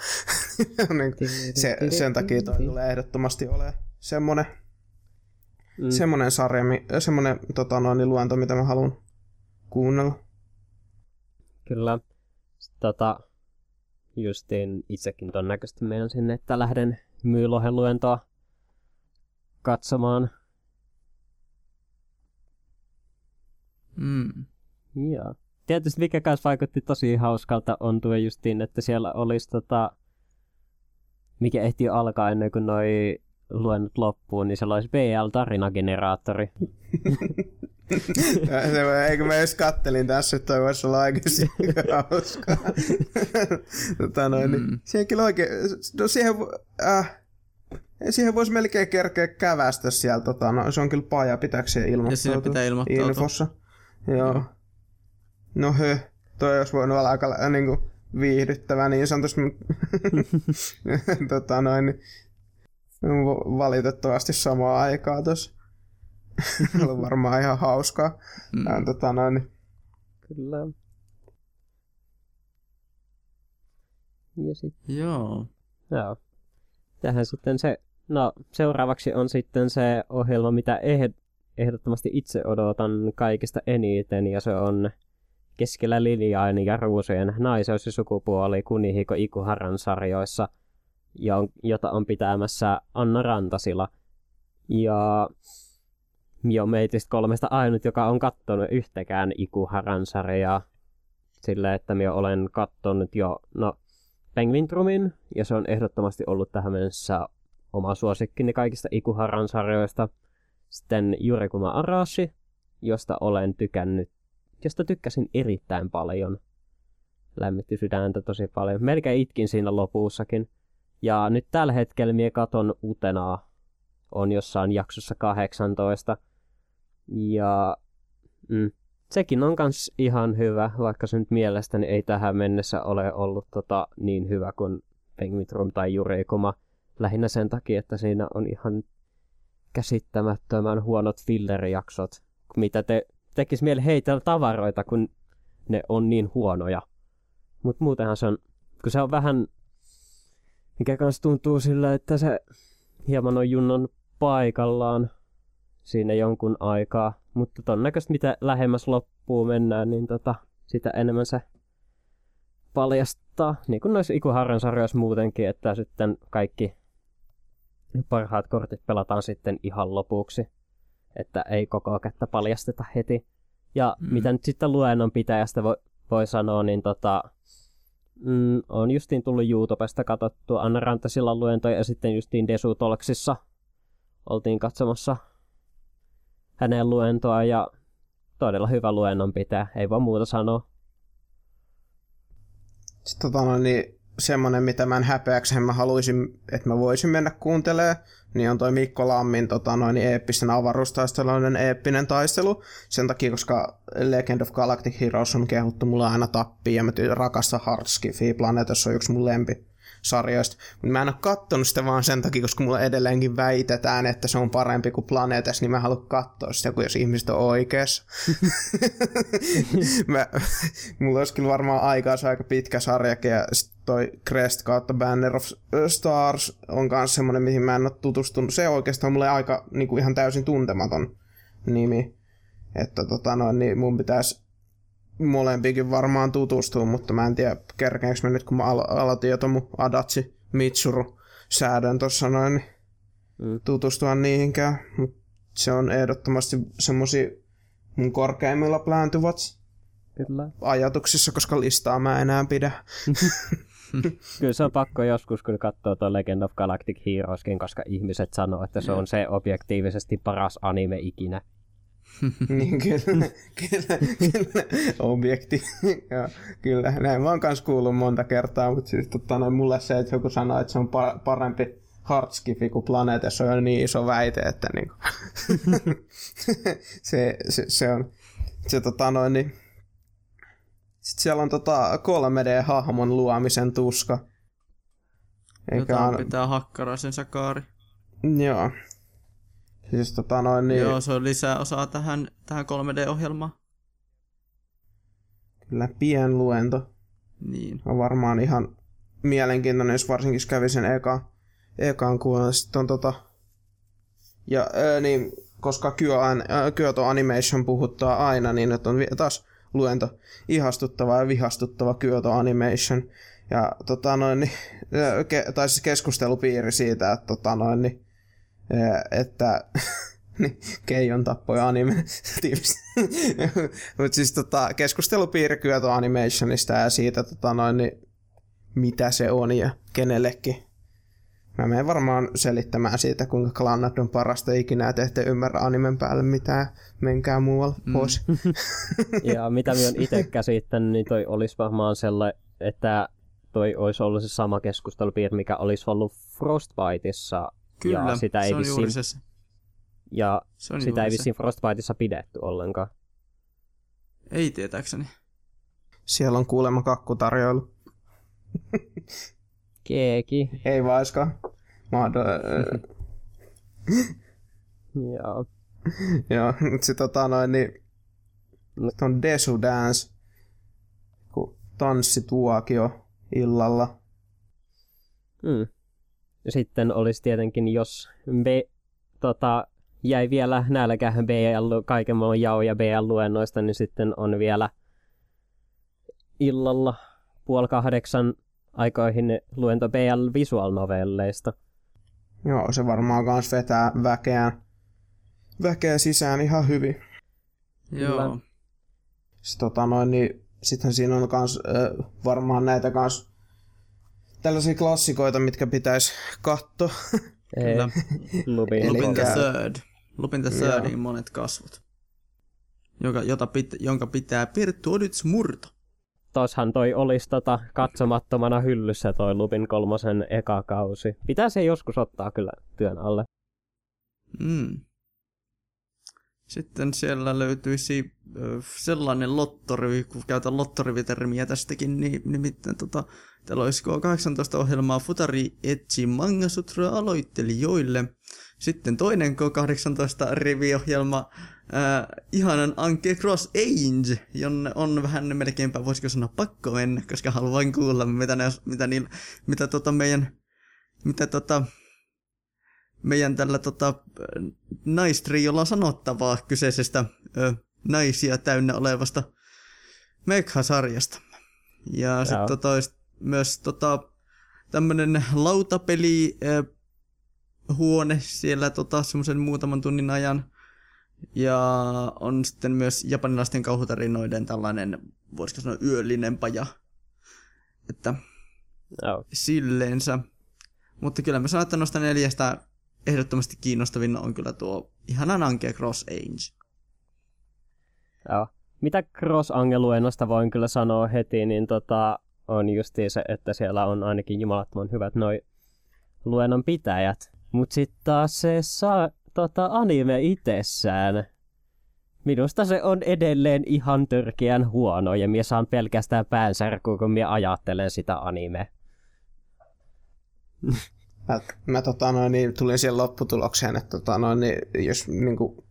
niin, se, sen takia toi tulee ehdottomasti ole semmonen, mm. semmonen sarja, semmonen tota noin, luento, mitä mä haluan kuunnella. Kyllä tota, justiin itsekin todennäköisesti meidän sinne, että lähden myylohen luentoa katsomaan. Mm. Joo. Tietysti mikä kanssa vaikutti tosi hauskalta on tuo justiin, että siellä olisi tota, mikä ehti alkaa ennen kuin noi luennut loppuun, niin siellä olisi BL-tarinageneraattori. se, eikö mä edes kattelin tässä, että toi voisi olla oikeasti hauskaa. tota noin, niin, Mm. siihen kyllä oikein, no siihen, äh, siihen voisi melkein kerkeä kävästä siellä, tota, no, se on kyllä paja, pitääkö se Ja ilmoittautua? sinne pitää ilmoittautua. Infossa. Joo. No hö, toi olisi voinut olla aika äh, niinku viihdyttävä niin sanotusti. tota noin, niin, valitettavasti samaa aikaa tossa. Ollut varmaan ihan hauskaa. Mm. Mm. Tota noin, niin, Kyllä. Ja sitten, Joo. joo. Tähän sitten se, no seuraavaksi on sitten se ohjelma, mitä ehd, ehdottomasti itse odotan kaikista eniten, ja se on Keskellä Liliain ja Ruusujen naiseus ja sukupuoli Kunihiko Ikuharan sarjoissa, jota on pitämässä Anna Rantasila. Ja jo meitistä kolmesta ainut, joka on kattonut yhtäkään Ikuharan sarjaa. Sillä, että minä olen kattonut jo, no, Penguin Drumin, ja se on ehdottomasti ollut tähän mennessä oma suosikkini kaikista Ikuharan sarjoista. Sitten Yurikuma Arashi, josta olen tykännyt, josta tykkäsin erittäin paljon. Lämmitti sydäntä tosi paljon. Melkein itkin siinä lopussakin. Ja nyt tällä hetkellä minä katon utenaa. On jossain jaksossa 18. Ja mm, sekin on kans ihan hyvä, vaikka se nyt mielestäni ei tähän mennessä ole ollut tota, niin hyvä kuin Penguin tai Jurikoma. Lähinnä sen takia, että siinä on ihan käsittämättömän huonot fillerijaksot, mitä te tekis mieli heitellä tavaroita, kun ne on niin huonoja. Mutta muutenhan se on, kun se on vähän, mikä kanssa tuntuu sillä, että se hieman on junnon paikallaan siinä jonkun aikaa. Mutta todennäköisesti mitä lähemmäs loppuun mennään, niin tota, sitä enemmän se paljastaa, niin kuin noissa Ikuharran sarjoissa muutenkin, että sitten kaikki parhaat kortit pelataan sitten ihan lopuksi, että ei koko kättä paljasteta heti. Ja Mm. mitä nyt sitten luennon pitäjästä voi, voi sanoa, niin tota, mm, on justiin tullut YouTubesta katsottua Anna Rantasilla luentoja ja sitten justiin Desu Tolksissa oltiin katsomassa hänen luentoa ja todella hyvä luennon pitää, ei voi muuta sanoa. Sitten tota niin semmonen, mitä mä en häpeäkseni mä haluaisin, että mä voisin mennä kuuntelemaan, niin on toi Mikko Lammin tota noin, eeppisen avaruustaisteluiden eeppinen taistelu. Sen takia, koska Legend of Galactic Heroes on kehuttu mulle aina tappiin ja mä rakastan Hardskifia. Planeetassa on yksi mun lempi sarjoista. Mutta mä en ole kattonut sitä vaan sen takia, koska mulle edelleenkin väitetään, että se on parempi kuin Planeetas, niin mä haluan katsoa sitä, kun jos ihmiset on oikeassa. mä, mulla olisi kyllä varmaan aikaa se aika pitkä sarjakin ja sit toi Crest kautta Banner of Stars on myös semmonen, mihin mä en ole tutustunut. Se oikeastaan on mulle aika niin kuin ihan täysin tuntematon nimi. Että tota noin, niin mun pitäisi molempikin varmaan tutustua, mutta mä en tiedä kerkeenkö mä nyt, kun mä alo- aloitin jo mun Adachi Mitsuru säädön tuossa noin, niin Mm. tutustua niihinkään. Mut se on ehdottomasti semmosia mun korkeimmilla plääntyvät Kyllä. ajatuksissa, koska listaa mä enää pidä. Kyllä se on pakko joskus, kun katsoo tuon Legend of Galactic Heroeskin, koska ihmiset sanoo, että se on se objektiivisesti paras anime ikinä. Niin kyllä, kyllä, kyllä, objekti. ja, kyllä, näin mä oon kans kuullut monta kertaa, mutta siis totta noin mulle se, että joku sanoo, että se on pa- parempi Hardskifi kuin Planeetta, se on niin iso väite, että niinku, se, se, se, on, se tota noin, niin, sitten siellä on tota 3D-hahmon luomisen tuska. Eikä Jota on, pitää Hakkaraisen Sakari. joo. Siis tota noin, niin, Joo, se on lisää osaa tähän, tähän 3D-ohjelmaan. kyllä pien luento. Niin. on varmaan ihan mielenkiintoinen, jos varsinkin kävi sen eka, ekaan kuulen. Sitten on tota... Ja ää, niin, koska Kyoto Animation puhuttaa aina, niin nyt on taas luento ihastuttava ja vihastuttava Kyoto Animation. Ja tota noin, niin, ke, tai siis keskustelupiiri siitä, että tota noin, niin, että niin, Keijon tappoi anime Mutta siis tota, keskustelupiiri Kyoto Animationista ja siitä tota noin, niin, mitä se on ja kenellekin. Mä menen varmaan selittämään siitä, kuinka Klannat on parasta ikinä, että ette ymmärrä animen päälle mitään. Menkää muualle mm. pois. ja mitä minä olen itse käsittänyt, niin toi olisi varmaan sellainen, että toi olisi ollut se sama keskustelupiiri, mikä olisi ollut Frostbiteissa. Kyllä, ja sitä ei se on vissiin, juuri se. Ja Se on sitä ei juuri se. vissiin Frostbiteissa pidetty ollenkaan. Ei tietääkseni. Siellä on kuulemma kakkutarjoilu. Keeki. Ei vaiskaan. Mahdo... Joo. Joo, mutta sit tota noin, niin No. sit on Desu Dance, kun tanssituokio illalla. Mm. Ja sitten olisi tietenkin, jos B, tota, jäi vielä nälkä BL, kaiken maailman jao ja BL-luennoista, niin sitten on vielä illalla puoli kahdeksan aikoihin luento BL visual novelleista. Joo, se varmaan kans vetää väkeä, väkeä sisään ihan hyvin. Joo. Sitten tota noin, niin sitten siinä on kans äh, varmaan näitä kans tällaisia klassikoita, mitkä pitäisi katsoa. Ei, Kyllä. Lupin, Eli- Lupin the Third. Lupin the. Thirdin monet kasvot. Joka, jota pit, jonka pitää Pirttu Odyts murto. Toshan toi olisi tota katsomattomana hyllyssä toi Lupin kolmosen eka kausi. Pitää se joskus ottaa kyllä työn alle. Mm. Sitten siellä löytyisi sellainen lottorivi, kun käytän lottorivitermiä tästäkin, niin nimittäin tota, täällä olisi 18 ohjelmaa Futari Etsi Manga Sutra aloittelijoille. Sitten toinen K18 riviohjelma äh, ihanan Anke Cross Age, jonne on vähän melkeinpä, voisiko sanoa, pakko mennä, koska haluan kuulla, mitä, ne, mitä, niillä, mitä tota meidän, mitä tota, meidän tällä tota, naistriolla sanottavaa kyseisestä ö, naisia täynnä olevasta Megha-sarjasta. Ja sitten tota, myös tota, tämmönen lautapeli ö, huone siellä tota, semmoisen muutaman tunnin ajan. Ja on sitten myös japanilaisten kauhutarinoiden tällainen, voisiko sanoa, yöllinen paja. Että Joo. silleensä. Mutta kyllä mä sanon, että noista neljästä ehdottomasti kiinnostavin on kyllä tuo ihanan Anke Cross Age. Joo. Mitä cross luennosta voin kyllä sanoa heti, niin tota, on justiin se, että siellä on ainakin jumalattoman hyvät noi luennon pitäjät. Mut sitten taas se saa, tota, anime itsessään. Minusta se on edelleen ihan törkeän huono ja minä saan pelkästään päänsärkyä, kun minä ajattelen sitä anime. Mä, mä tota noin, niin tulin siihen lopputulokseen, että tota noin, niin jos niinku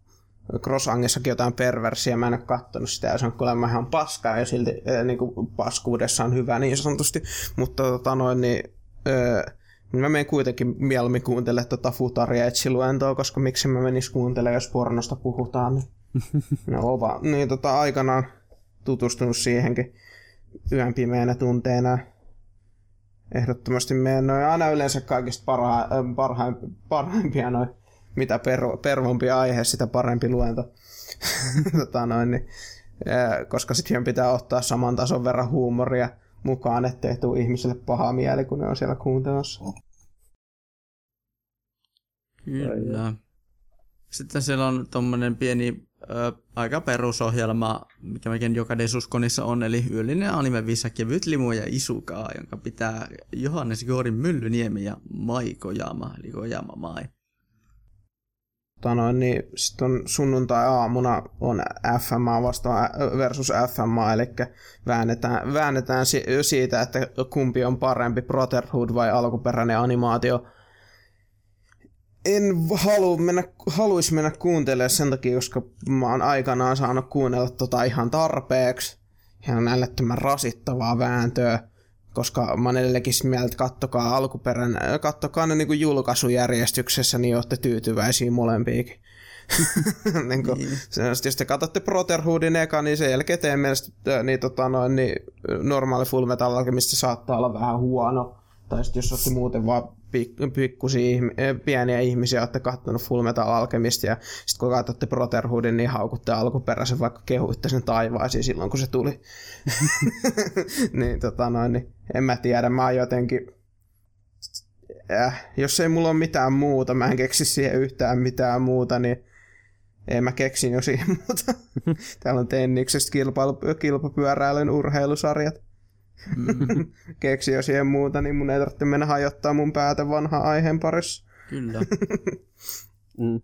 Crossangissakin jotain perversiä, mä en ole kattonut sitä, ja se on kuulemma ihan paskaa, ja silti äh, niinku paskuudessa on hyvä niin sanotusti, mutta tota noin, niin äh, mä menen kuitenkin mieluummin kuuntelemaan tota Futaria etsiluentoa, koska miksi mä menis kuuntelemaan, jos pornosta puhutaan. Niin, no ova, niin tota aikanaan tutustunut siihenkin yön pimeänä tunteina. Ehdottomasti meidän noin aina yleensä kaikista parha, parhaim, parhaimpia noin, mitä per, pervompi aihe, sitä parempi luento. tota noin, niin, ää, koska sitten pitää ottaa saman tason verran huumoria mukaan, ettei tule ihmisille paha mieli, kun ne on siellä kuuntelemassa. Kyllä. Sitten siellä on tommonen pieni, ö, aika perusohjelma, mikä mekin joka Desuskonissa on, eli yöllinen anime Visa kevyt limu ja isukaa, jonka pitää Johannes Goorin Myllyniemi ja Mai Kojama, eli Kojama Mai. Tota noin, niin sitten sunnuntai-aamuna on FMA vastaan versus FMA, eli väännetään, väännetään si- siitä, että kumpi on parempi, Brotherhood vai alkuperäinen animaatio. En halu mennä, haluaisi mennä kuuntelemaan sen takia, koska mä oon aikanaan saanut kuunnella tota ihan tarpeeksi. Ihan älyttömän rasittavaa vääntöä koska mä oon edelleenkin mieltä, että kattokaa alkuperän, kattokaa ne niinku julkaisujärjestyksessä, niin olette tyytyväisiä molempiinkin. niin kuin, Niin. se, jos te katsotte Brotherhoodin eka, niin sen jälkeen teidän mielestä niin, tota, noin, niin, normaali Full Metal Alchemist saattaa olla vähän huono. Tai sitten jos olette muuten vaan pik- pikkusia eh, pieniä ihmisiä, olette katsonut Full Metal Alchemist ja sitten kun katsotte Brotherhoodin, niin haukutte alkuperäisen, vaikka kehuitte sen taivaisiin silloin, kun se tuli. niin, tota noin, niin en mä tiedä, mä oon jotenkin... Äh, jos ei mulla ole mitään muuta, mä en keksi siihen yhtään mitään muuta, niin ei mä keksin jo siihen muuta. Täällä on Tenniksestä kilpailu, kilpapyöräilyn urheilusarjat. Keksi jo siihen muuta, niin mun ei tarvitse mennä hajottaa mun päätä vanha aiheen parissa. kyllä. Mm,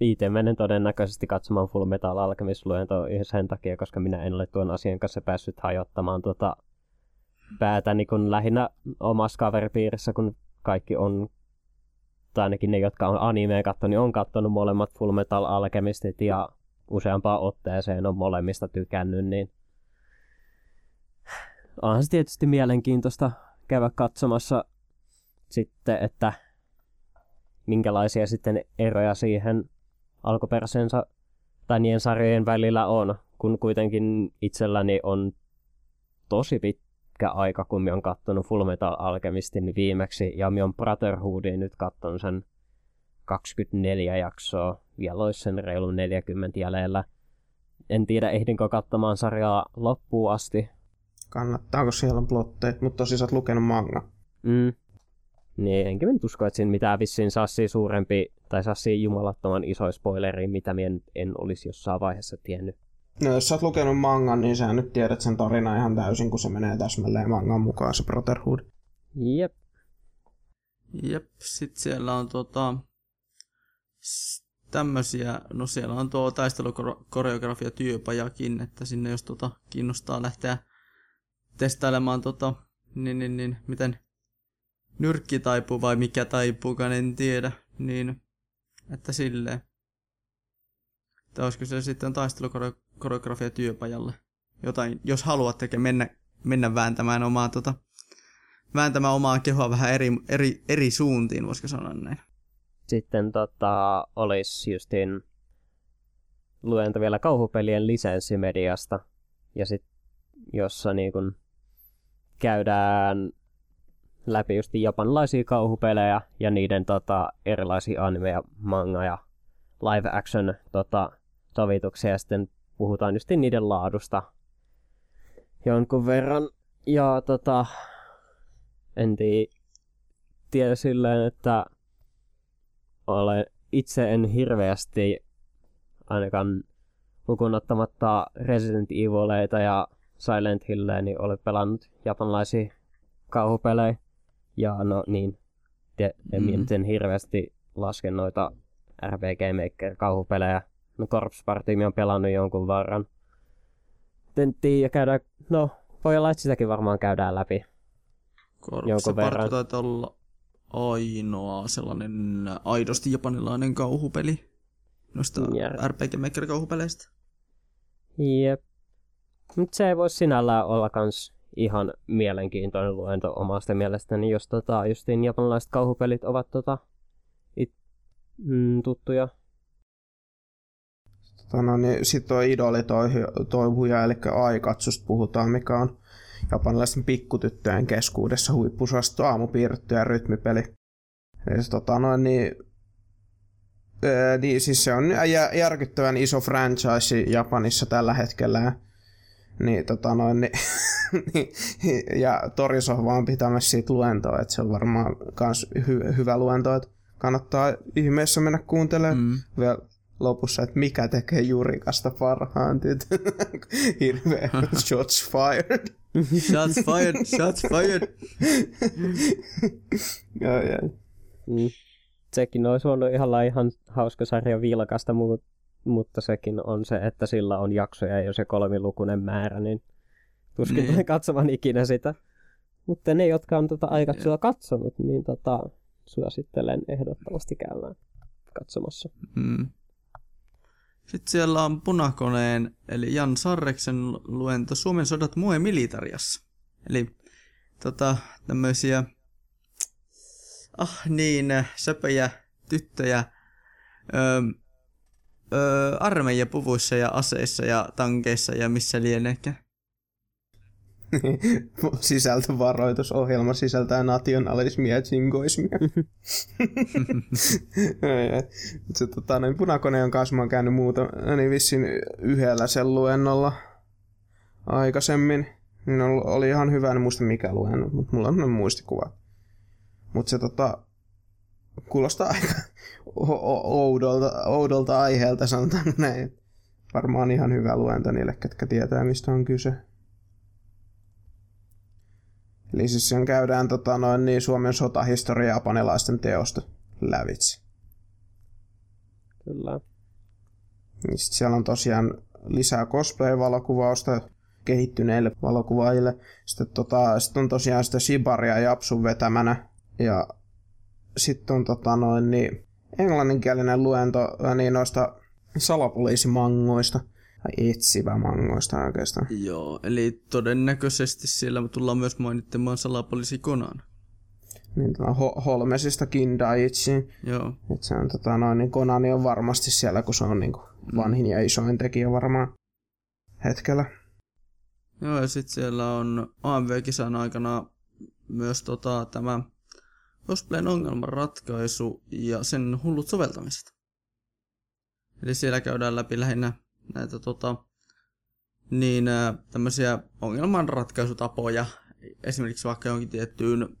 itse menen todennäköisesti katsomaan Full Metal Alchemist-luentoa ihan sen takia, koska minä en ole tuon asian kanssa päässyt hajottamaan tuota päätäni kun lähinnä omassa kaveripiirissä, kun kaikki on, tai ainakin ne, jotka on animea katsonut, niin on katsonut molemmat Full Metal Alchemistit ja useampaan otteeseen on molemmista tykännyt, niin onhan se tietysti mielenkiintoista käydä katsomassa sitten, että minkälaisia sitten eroja siihen alkuperäisensa tai niiden sarjojen välillä on, kun kuitenkin itselläni on tosi pitkä aika, kun minä olen katsonut Full Metal Alchemistin viimeksi, ja minä olen Brotherhoodin nyt katsonut sen 24 jaksoa, vielä olisi sen reilu 40 jäljellä. En tiedä, ehdinkö katsomaan sarjaa loppuun asti. Kannattaako siellä on plotteet, mutta tosi sä oot lukenut manga. Mm. Niin, enkä mä nyt usko, että siinä mitään vissiin saa siinä suurempi, tai saa siinä jumalattoman iso spoileri, mitä minä en, en olisi jossain vaiheessa tiennyt. No jos sä oot lukenut mangan, niin sä nyt tiedät sen tarinan ihan täysin, kun se menee täsmälleen mangan mukaan se Brotherhood. Jep. Jep, sit siellä on tota, tämmösiä, no siellä on tuo taistelukoreografia työpajakin, että sinne jos tota kiinnostaa lähteä testailemaan tota, niin, niin, niin miten nyrkki taipuu vai mikä taipuukaan, en tiedä, niin että silleen. Tai olisiko se sitten taistelukoreografia työpajalle. Jotain, jos haluat tekee mennä, mennä vääntämään omaa tota, vääntämään omaa kehoa vähän eri, eri, eri suuntiin, voisiko sanoa näin. Sitten tota, olisi justiin luento vielä kauhupelien lisenssimediasta, ja sit, jossa niin kun käydään läpi just japanilaisia kauhupelejä ja niiden tota, erilaisia anime- manga- ja live action tota, sovituksia, ja sitten puhutaan just niiden laadusta jonkun verran. Ja tota, en tii- tiedä silleen, että olen itse en hirveästi ainakaan lukuun ottamatta Resident Evileita ja Silent Hilleä, niin olen pelannut japanlaisia kauhupelejä. Ja no niin, te, en Mhm. mm. nyt en hirveästi laske noita RPG Maker kauhupelejä. No Corpse Party on pelannut jonkun verran. En tiedä, käydään, no voi olla, että sitäkin varmaan käydään läpi. Korpse Jonkun verran. Parkko taitaa olla ainoa sellainen aidosti japanilainen kauhupeli noista Jär- RPG Maker kauhupeleistä. Jep. Mut se ei voi sinällään olla kans ihan mielenkiintoinen luento omasta mielestäni, jos tota, justiin japanilaiset kauhupelit ovat tota, it, mm, tuttuja. Tota, no, niin sitten tuo idoli toivuja, eli Aikatsusta puhutaan, mikä on japanilaisten pikkutyttöjen keskuudessa huippusuosittu aamupiirretty ja rytmipeli. Eli tota, noin, niin, öö, niin, siis se on jä- järkyttävän iso franchise Japanissa tällä hetkellä. Niin, tota noin, niin, niin, ja Torisohva on pitämässä siitä luentoa, että se on varmaan kans hy- hyvä luento, että kannattaa ihmeessä mennä kuuntelemaan Mm. vielä lopussa, että mikä tekee Jurikasta parhaan tytön. Hirveä shots fired. Shots fired, shots fired. Joo, joo. Mm. Sekin olisi voinut ihan ihan hauska sarja vilkasta, mu- mutta sekin on se, että sillä on jaksoja jo se kolmilukunen määrä, niin tuskin Niin. tulee katsomaan ikinä sitä. Mutta ne, jotka on tota aikatsulla katsonut, niin tota, suosittelen ehdottomasti käymään katsomassa. Mm. Sitten siellä on Punakoneen, eli Jan Sarreksen luento Suomen sodat Mue Militariassa. Eli tota, tämmöisiä, ah niin, söpöjä tyttöjä öö, öö, armeijapuvuissa ja aseissa ja tankeissa ja missä lieneekään. Sisältövaroitusohjelma sisältää nationalismia ja jingoismia. se tota, niin punakone on kanssa, mä oon käynyt muuta, niin vissiin yhdellä sen luennolla aikaisemmin. Niin oli ihan hyvä, en muista mikä luenno, mutta mulla on muistikuva. Mutta se tota, kuulostaa aika oudolta, oudolta aiheelta, sanotaan näin. Varmaan ihan hyvä luento niille, ketkä tietää, mistä on kyse. Eli siis sen käydään tota, noin niin Suomen sotahistoria japanilaisten teosta lävitse. Kyllä. Niin sit siellä on tosiaan lisää cosplay-valokuvausta kehittyneille valokuvaajille. Sitten tota, sit on tosiaan sitä Shibaria Japsun vetämänä. Ja sitten on tota noin niin englanninkielinen luento niin noista salapoliisimangoista tai etsivä mangoista oikeastaan. Joo, eli todennäköisesti siellä tullaan myös mainittamaan salapoliisi Konan. Niin tota, Ho- Holmesista Kindaichiin. Joo. Et se on tota noin, niin Konani on varmasti siellä, kun se on niin vanhin ja isoin tekijä varmaan hetkellä. Joo, ja sitten siellä on AMV-kisan aikana myös tota, tämä cosplayn ongelman ratkaisu ja sen hullut soveltamiset. Eli siellä käydään läpi lähinnä näitä tota, niin tämmöisiä ongelmanratkaisutapoja, esimerkiksi vaikka jonkin tiettyyn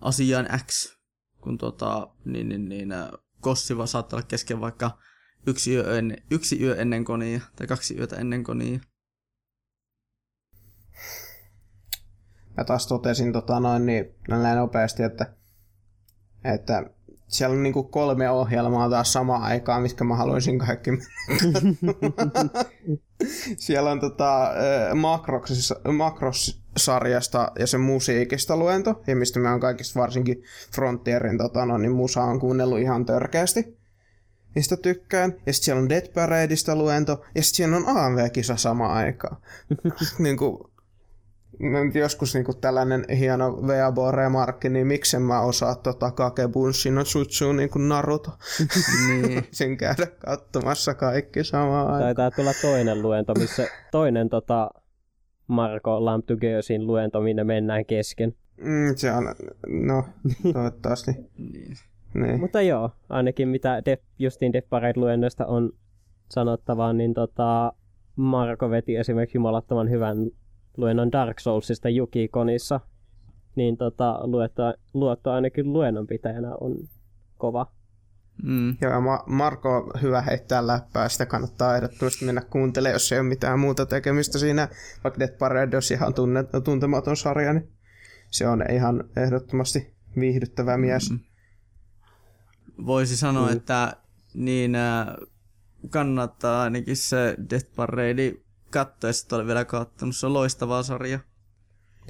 asiaan X, kun tota, niin, niin, niin, kossiva saattaa olla kesken vaikka yksi yö, ennen, yksi yö ennen konia tai kaksi yötä ennen konia. Mä taas totesin tota noin niin näin nopeasti, että, että siellä on niinku kolme ohjelmaa taas samaan aikaan, mitkä mä haluaisin kaikki Siellä on tota, Makros-sarjasta ja sen musiikista luento, ja mistä mä oon kaikista varsinkin Frontierin tota, no, niin musa on kuunnellut ihan törkeästi. Mistä tykkään. Ja sitten siellä on Dead Paradeista luento, ja sitten siellä on AMV-kisa samaan aikaan. niin kuin, joskus niinku tällainen hieno Veabore-markki, niin miksen mä osaa tota Kakebunshin no Sutsuun niinku Naruto. niin. Sen käydä katsomassa kaikki samaan aikaan. Taitaa tulla toinen luento, missä toinen tota Marko Lamptugösin luento, minne mennään kesken. Mm, se on, no, toivottavasti. niin. Niin. Mutta joo, ainakin mitä Def, justiin Death Parade-luennoista on sanottavaa, niin tota, Marko veti esimerkiksi jumalattoman hyvän luennon Dark Soulsista Yukikonissa, niin tota, luetto, luotto ainakin luennonpitäjänä on kova. Mm. Joo, Ma- Marko on hyvä heittää läppää, sitä kannattaa ehdottomasti mennä kuuntelemaan, jos ei ole mitään muuta tekemistä siinä, vaikka Dead Parade olisi ihan tunne, tuntematon sarja, niin se on ihan ehdottomasti viihdyttävä mies. Mm. Voisi sanoa, mm. että niin äh, kannattaa ainakin se Death Parade katsoa, sitten olen vielä katsonut. Se on loistava sarja.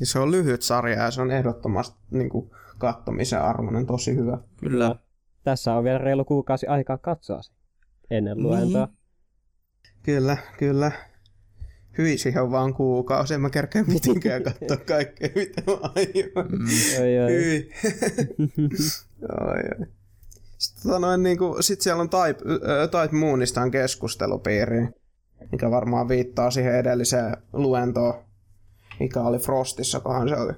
Ja se on lyhyt sarja ja se on ehdottomasti niin kuin, kattomisen arvoinen, tosi hyvä. Kyllä. Tässä on vielä reilu kuukausi aikaa katsoa se ennen luentoa. Niin. Kyllä, kyllä. Hyi, siihen on vaan kuukausi, en mä kerkeä mitenkään katsoa kaikkea, mitä mä aion. Mm. Oi, oi. Hyi. oi, oi. Sitten tota noin, niin kuin, sit siellä on Type, äh, Type Moonistaan keskustelupiiri mikä varmaan viittaa siihen edelliseen luentoon, mikä oli Frostissa, kohan se oli.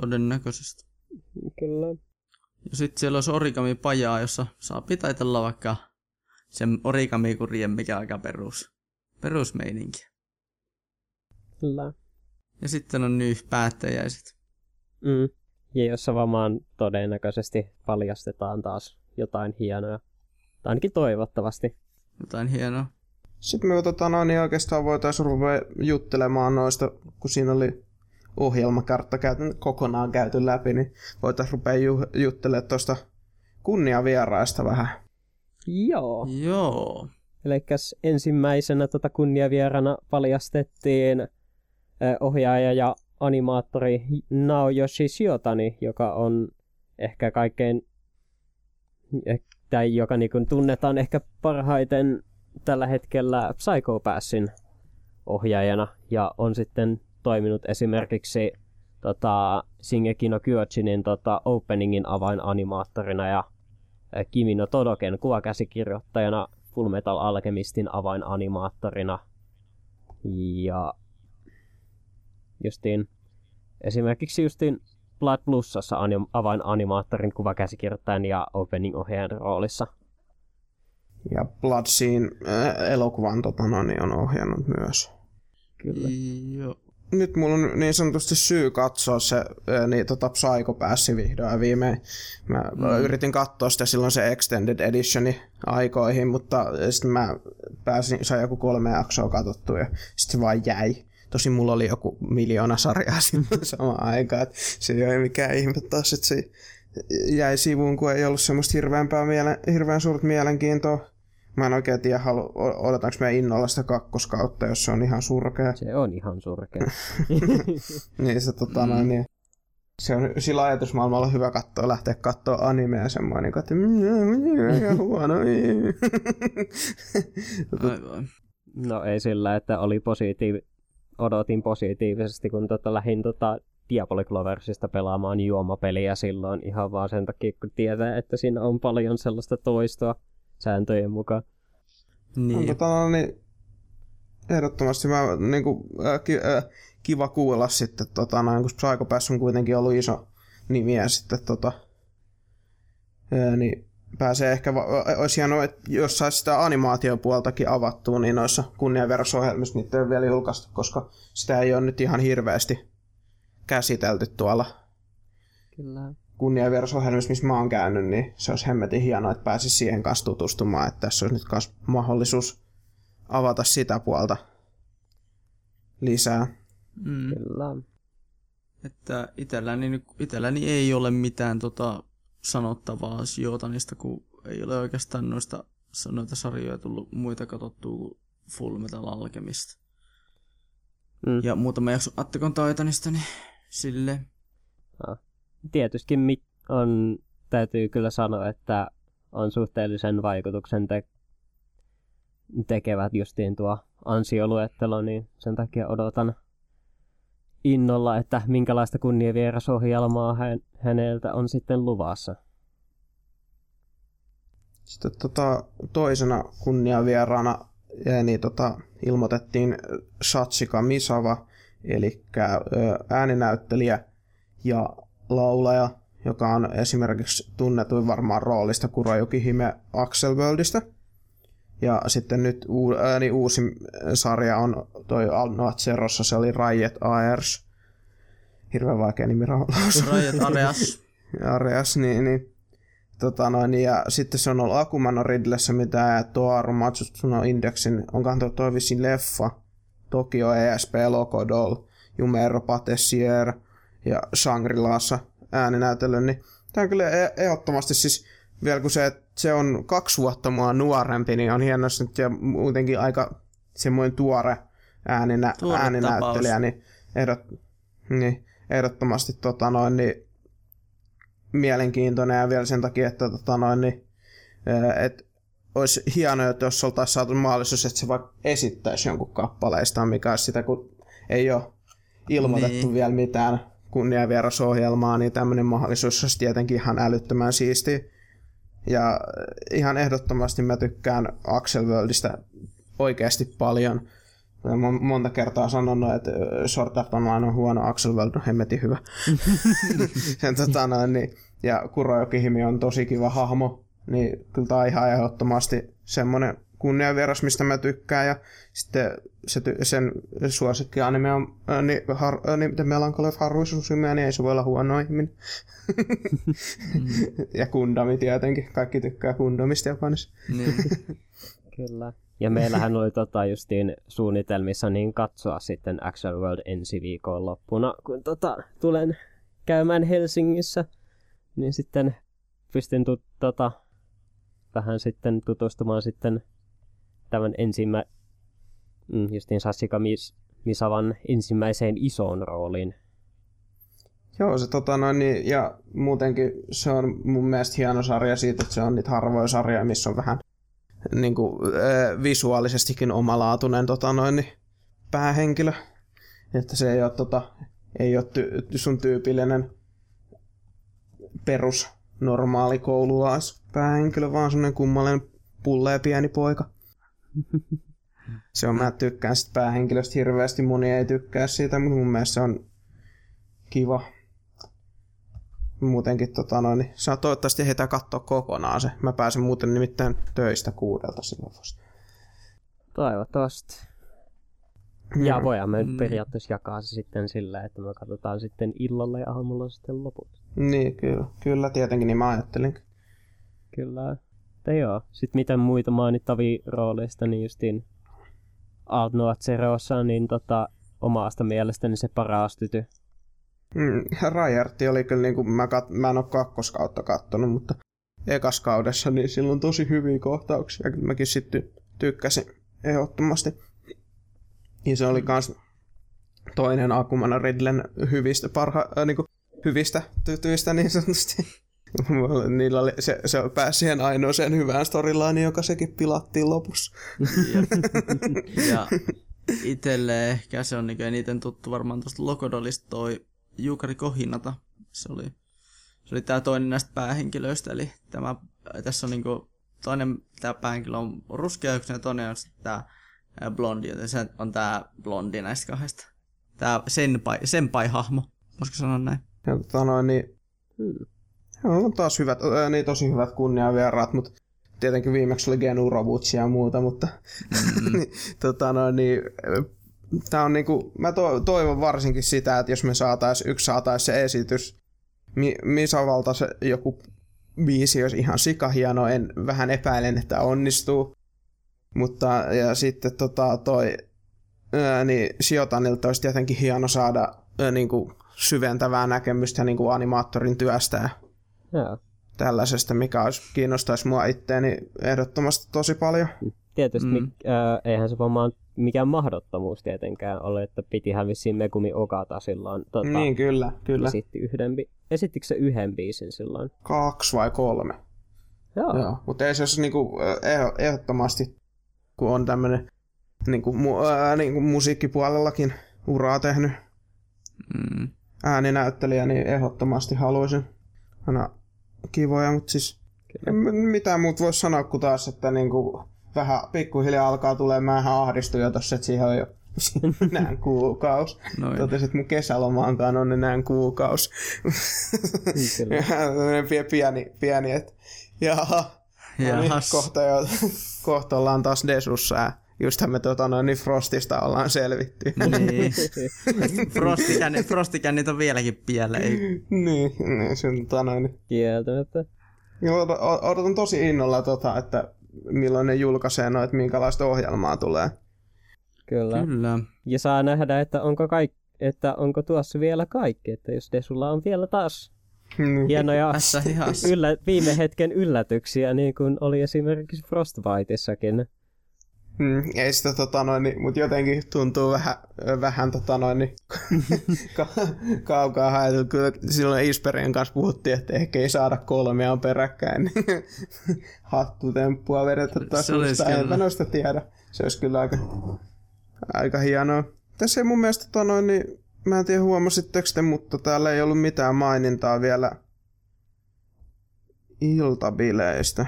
Todennäköisesti. Kyllä. Ja sitten siellä olisi origami-pajaa, jossa saa pitäitellä vaikka sen origami-kurien, mikä aika perus, perusmeininki. Kyllä. Ja sitten on nyt päättäjäiset. Mm. Ja jossa varmaan todennäköisesti paljastetaan taas jotain hienoa. Tai ainakin toivottavasti. Jotain hienoa. Sitten me tota, no, niin oikeastaan voitaisiin ruveta juttelemaan noista, kun siinä oli ohjelmakartta käyty, kokonaan käyty läpi, niin voitaisiin rupea ju- juttelemaan tuosta kunniavieraista vähän. Joo. Joo. Eli ensimmäisenä tota kunniavierana paljastettiin eh, ohjaaja ja animaattori Naoyoshi Shiotani, joka on ehkä kaikkein, eh, tai joka niin tunnetaan ehkä parhaiten tällä hetkellä Psycho Passin ohjaajana ja on sitten toiminut esimerkiksi tota, Shingeki no Kyojinin tota, openingin avainanimaattorina ja äh, Kimino Todoken kuvakäsikirjoittajana, Fullmetal Alchemistin avainanimaattorina ja justiin esimerkiksi justiin Blood Plusassa avainanimaattorin kuvakäsikirjoittajan ja opening-ohjaajan roolissa. Ja Bloodsin äh, elokuvan tota, no, niin on ohjannut myös. Kyllä. Joo. Nyt mulla on niin sanotusti syy katsoa se ää, niin, tota Psycho Passi vihdoin ja viimein. Mä mm. yritin katsoa sitä silloin se Extended Editioni aikoihin, mutta sitten mä pääsin, sai joku kolme jaksoa katsottua ja sitten se vaan jäi. Tosi mulla oli joku miljoona sarjaa silloin samaan aikaan, että se ei ole mikään ihme taas, että se jäi sivuun, kun ei ollut semmoista hirveämpää miele- hirveän suurta mielenkiintoa. Mä en oikein tiedä, halu- odotanko me innolla sitä kakkoskautta, jos se on ihan surkea. Se on ihan surkea. niin se tota mm. noin, niin, se on sillä ajatusmaailmalla hyvä katsoa, lähteä katsoa animea semmoinen, niin että ihan huono. Aivan. no ei sillä, että oli positiivi... odotin positiivisesti, kun tota, lähdin tota Diabolic Loversista pelaamaan juomapeliä silloin ihan vaan sen takia, kun tietää, että siinä on paljon sellaista toistoa sääntöjen mukaan. Niin. On, tota, no, niin, ehdottomasti mä, niin kuin, äh, ki, äh, kiva kuulla sitten, tota, noin, kun Psycho Pass on kuitenkin ollut iso nimi ja sitten tota, ää, niin pääsee ehkä, va- olisi hienoa, että jos saisi sitä animaatiopuoltakin avattua, niin noissa kunniaverosohjelmissa niitä ei ole vielä julkaistu, koska sitä ei ole nyt ihan hirveästi käsitelty tuolla Kyllä. kunniaverosohjelmissa, missä mä oon käynyt, niin se olisi hemmetin hienoa, että pääsisi siihen kanssa tutustumaan, että tässä olisi nyt myös mahdollisuus avata sitä puolta lisää. Mm. Kyllä. Että itselläni, itselläni ei ole mitään tota sanottavaa Jootanista, kun ei ole oikeastaan noista noita sarjoja tullut muita katsottua kuin Full Metal Alchemist. Mm. Ja muutama jakso Attikon Titanista, niin sille. Tietysti mit on, täytyy kyllä sanoa, että on suhteellisen vaikutuksen te- tekevät justiin tuo ansioluettelo, niin sen takia odotan innolla, että minkälaista kunniavierasohjelmaa hän, häneltä on sitten luvassa. Sitten tota, toisena kunniavieraana niin tota, ilmoitettiin Satsika Misava, eli ääninäyttelijä ja laulaja, joka on esimerkiksi tunnetuin varmaan roolista Kurojuki Hime Axelworldista. Ja sitten nyt uu, ää, niin uusi sarja on toi Alnoa Zerossa, se oli Riot Aers. Hirveän vaikea nimi lausua. Riot Areas. Areas, niin, niin. Tota noin, ja sitten se on ollut Akumano Ridlessä, mitä Toaru Matsutsuno Indexin, onkohan tuo vissiin leffa, Tokyo ESP Lokodol, Jumero Patessier ja Shangri-Laassa ääninäytellyt, niin tämä on kyllä e- ehdottomasti siis vielä kun se, että se on kaksi vuotta mua nuorempi, niin on hieno nyt ja muutenkin aika semmoinen tuore ääninä, Tuore ääninäyttelijä, tapaus. niin, ehdot, niin ehdottomasti tota noin, niin mielenkiintoinen ja vielä sen takia, että tota noin, niin, et olisi hienoa, että jos oltaisiin saatu mahdollisuus, että se vaikka esittäisi jonkun kappaleistaan, mikä olisi sitä, kun ei ole ilmoitettu Niin. vielä mitään kunniavierasohjelmaa, niin tämmöinen mahdollisuus olisi tietenkin ihan älyttömän siisti. Ja ihan ehdottomasti mä tykkään Axel Worldista oikeasti paljon. Mä oon monta kertaa sanonut, että ö, Sword Art Online on huono, Axel World on hemmetin hyvä. ja, tota, noin, niin, ja Kurojoki Himi on tosi kiva hahmo, niin kyllä tää on ihan ehdottomasti semmonen kunnianvieras, mistä mä tykkään. Ja sitten se, ty- sen suosikki anime on äh, niin, har, äh, The Melancholy of Haruhi Suzumiya, niin ei se voi olla huono ihminen. ja Kundami tietenkin. Kaikki tykkää Kundamista Japanissa. niin. Kyllä. Ja meillähän oli tota justiin suunnitelmissa niin katsoa sitten Axel World ensi viikon loppuna, kun tota, tulen käymään Helsingissä, niin sitten pystyn tu- tota, vähän sitten tutustumaan sitten tämän ensimmä, mm, justiin Sasika Mis- Misavan ensimmäiseen isoon rooliin. Joo, se tota noin, niin, ja muutenkin se on mun mielestä hieno sarja siitä, että se on niitä harvoja sarjoja, missä on vähän niin kuin, äh, visuaalisestikin omalaatuinen tota noin, niin, päähenkilö. Että se ei ole, tota, ei ole ty- sun tyypillinen perus normaali koululais päähenkilö, vaan semmonen kummallinen pullee pieni poika. Se on, mä tykkään sitä päähenkilöstä hirveästi, moni ei tykkää siitä, mutta mun mielestä se on kiva. Muutenkin tota noin, niin saa toivottavasti heitä katsoa kokonaan se. Mä pääsen muuten nimittäin töistä kuudelta silloin vasta. Toivottavasti. Ja Mm. voidaan me Mm. nyt periaatteessa jakaa se sitten sillä, että me katsotaan sitten illalla ja aamulla sitten loput. Niin, kyllä. Kyllä, tietenkin niin mä ajattelin. Kyllä. Mutta joo. Sitten mitä muita mainittavia rooleista, niin justiin Arnold Zerossa, niin tota, omasta mielestäni se paras tyty. Mm, Rajartti oli kyllä, niin kuin, mä, kat, mä en ole kakkoskautta kattonut, mutta ekas kaudessa niin sillä on tosi hyviä kohtauksia. Kyllä mäkin sitten tykkäsin ehdottomasti. Ja se oli kans toinen Akumana Ridlen hyvistä, parha, äh, niin kuin, hyvistä tytyistä niin sanotusti. Niillä oli, se, se pääsi siihen ainoaseen hyvään storylineen, joka sekin pilattiin lopussa. ja itelle ehkä se on niinku eniten tuttu varmaan tuosta Lokodolista toi Jukari Kohinata. Se oli, se oli tää toinen näistä päähenkilöistä, eli tämä, tässä on niinku toinen tää päähenkilö on ruskea yksi ja toinen on ää, blondi, joten se on tää blondi näistä kahdesta. Tää senpai, senpai-hahmo, voisiko sanoa näin? Ja tota noin, niin Hmm. On taas hyvät, ää, niin tosi hyvät kunniavieraat, mutta tietenkin viimeksi oli Genu Robutsi ja muuta, mutta Mm. tota noin, niin, tää on niinku, mä to, toivon varsinkin sitä, että jos me saatais, yksi saatais se esitys, Mi, Misavalta se joku biisi olisi ihan sikahieno, en vähän epäilen, että onnistuu, mutta ja sitten tota toi, ää, niin Siotanilta olisi tietenkin hieno saada ää, niinku syventävää näkemystä niinku animaattorin työstä ja Joo. tällaisesta, mikä olisi, kiinnostaisi mua itteeni ehdottomasti tosi paljon. Tietysti Mm. äh, eihän se varmaan mikään mahdottomuus tietenkään ole, että pitihän vissiin Megumi Okata silloin tota, Niin, kyllä, kyllä. esitti yhden, bi- esittikö se yhden biisin silloin? Kaksi vai kolme. Joo. Joo. Mutta ei se olisi niinku, eh- ehdottomasti, kun on tämmöinen niinku, mu- ää, niinku musiikkipuolellakin uraa tehnyt Mm. Ääninäyttelijä, niin ehdottomasti haluaisin. Aina kivoja, mutta siis en mä mitään muuta voi sanoa kuin taas, että niinku, vähän pikkuhiljaa alkaa tulemaan vähän ahdistuja jo tossa, että siihen on jo enää kuukaus. Noin. Totesin, että mun kesälomaakaan on enää kuukaus. Ja tämmönen pie- pieni, pieni että jaha, no niin, kohta, jo, kohta ollaan taas Desussa justhän me tota, noin, niin Frostista ollaan selvitty. Niin. Frostikännit, frostikännit on vieläkin piellä. Ei. niin, niin, se on tota, noin, niin. Kieltämättä. Odotan tosi innolla, tota, että milloin ne julkaisee noit, minkälaista ohjelmaa tulee. Kyllä. Kyllä. Ja saa nähdä, että onko, kaik- että onko tuossa vielä kaikki, että jos Desulla on vielä taas Mm. hienoja yllä- viime hetken yllätyksiä, niin kuin oli esimerkiksi Frostbiteissakin. Mm, ei sitä tota noin, niin, mutta jotenkin tuntuu vähän, vähän tota noin, niin, ka- kaukaa haettu. Kyllä silloin Isperien kanssa puhuttiin, että ehkä ei saada kolmea peräkkäin. niin Hattutemppua vedetä. En mä sitä tiedä. Se olisi kyllä aika, aika hienoa. Tässä ei mun mielestä, tota noin, niin, mä en tiedä huomasitteko te, mutta täällä ei ollut mitään mainintaa vielä iltabileistä.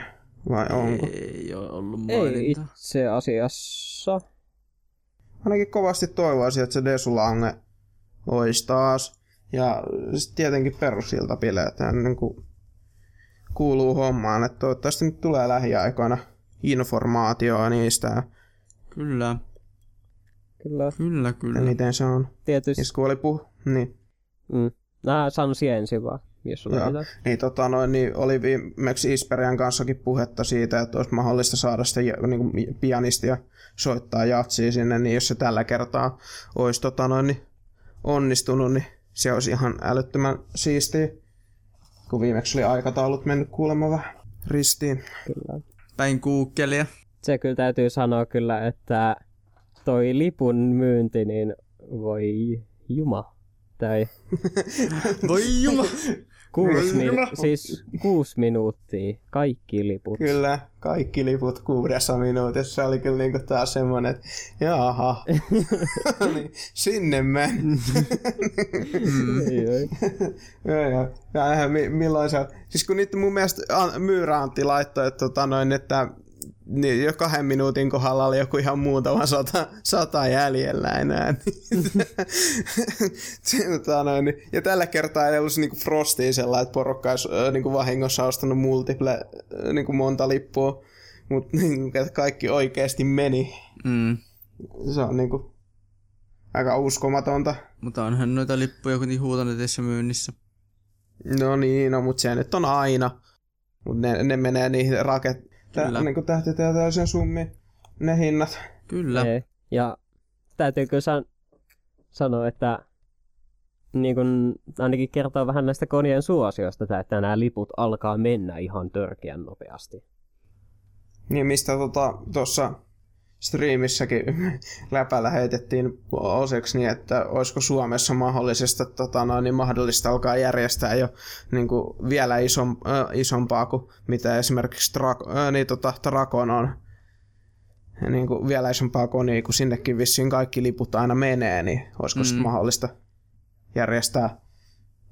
Vai onko? Ei ole ollut Ei maininta. itse asiassa. ainakin kovasti toivoisin, että se Desulange olisi taas. Ja tietenkin perusiltabileet niin kuin kuuluu hommaan, että toivottavasti nyt tulee lähiaikoina informaatiota niistä Kyllä, Kyllä. kyllä, ja kyllä. miten se on. Tietysti. Ja kun oli puh... Niin, Mm. Mä sanoisin ensin vaan, Joo. on mitään. niin, tota, noin, niin oli viimeksi Isperian kanssakin puhetta siitä, että olisi mahdollista saada sitä niin kuin pianistia soittaa jatsia sinne, niin jos se tällä kertaa olisi tota, noin, niin onnistunut, niin se olisi ihan älyttömän siistiä. Kun viimeksi oli aikataulut mennyt kuulemma vähän ristiin. Kyllä. Päin kuukkelia. Se kyllä täytyy sanoa kyllä, että toi lipun myynti, niin voi juma. Tai Voi juma. Kuusi, mi- siis kuusi minuuttia, kaikki liput. Kyllä, kaikki liput kuudessa minuutissa. Se oli kyllä niinku taas semmonen, että jaha, niin, sinne meni. Ei, ei. joo, joo. Ja milloin se Siis kun nyt mun mielestä Myyrä Antti laittoi, että, tota noin, että niin jo kahden minuutin kohdalla oli joku ihan muutama sata, sata jäljellä enää. Tota noin, ja tällä kertaa ei ollut niinku Frostiin sellainen, että porukka olisi niinku vahingossa ostanut multiple niinku monta lippua, mutta niinku, kaikki oikeasti meni. Mm. Se on niinku aika uskomatonta. Mutta onhan noita lippuja kuitenkin huutoneteissa myynnissä. No niin, no mutta se nyt on aina. Mutta ne, ne menee niihin raket... Kyllä. niin kuin tähtiteoteellisen summiin, ne hinnat. Kyllä. Ei. Ja täytyykö san- sanoa, että niin kun, ainakin kertoo vähän näistä konien suosioista, että nämä liput alkaa mennä ihan törkeän nopeasti. Niin mistä tuossa tota, striimissäkin läpällä heitettiin oseksi niin, että olisiko Suomessa mahdollista, tota, noin, niin mahdollista alkaa järjestää jo niin kuin vielä isom, äh, isompaa kuin mitä esimerkiksi Dra- äh, niin, tota, Drakon on. Niin kuin vielä isompaa konia, kun sinnekin vissiin kaikki liput aina menee, niin olisiko mm. Mm. mahdollista järjestää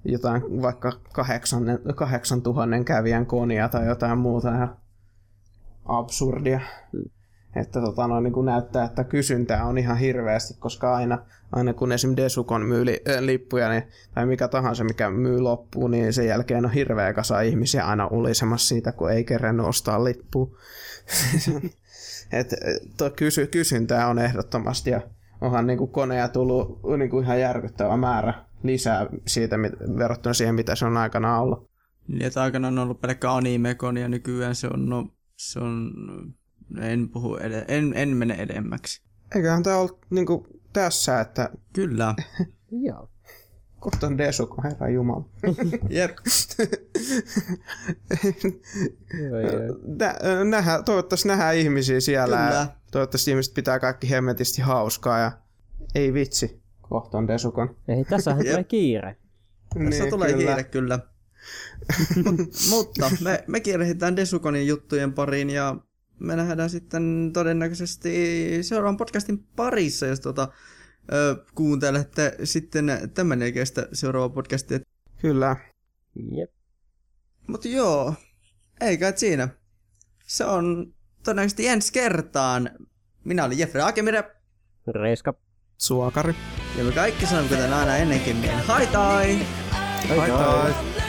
jotain vaikka kahdeksan, kahdeksan tuhannen kävijän konia tai jotain muuta ihan absurdia. Mm. Että tota, no, niin kuin näyttää, että kysyntää on ihan hirveästi, koska aina, aina kun esim. Desukon myy li, äh, lippuja niin, tai mikä tahansa, mikä myy loppuun, niin sen jälkeen on hirveä kasa ihmisiä aina ulisemassa siitä, kun ei kerran ostaa lippua. Et, to, kysy, kysyntää on ehdottomasti ja onhan niin kuin koneja tullut niin kuin ihan järkyttävä määrä lisää siitä mit, verrattuna siihen, mitä se on aikana ollut. Niin, että aikana on ollut pelkkä animekon ja nykyään se on, no, se on, en puhu, ed- en, en mene edemmäksi. Eiköhän tämä ollut niin kuin tässä, että Kyllä. Joo. kohta on Desuko, herra jumala. Jep. Joo, joo. Nä, nähdä, toivottavasti nähdään ihmisiä siellä. Kyllä. Ja toivottavasti ihmiset pitää kaikki hemmetisti hauskaa ja ei vitsi. Kohta on Desukon. Ei, tässähän Jep. tulee kiire. Tässä Niin, tulee kyllä. kiire kyllä. Mut, mutta me, me kierretään Desukonin juttujen pariin ja me nähdään sitten todennäköisesti seuraavan podcastin parissa, jos tota, ö, kuuntelette sitten tämän jälkeistä seuraavaa podcastia. Kyllä. Jep. Mutta joo, eikä et siinä. Se on todennäköisesti ensi kertaan. Minä olin Jeffrey Akemire, Reiska. Suokari. ja me kaikki sanomme kuten aina ennenkin, niin haitai! Hai Hai hai. tai.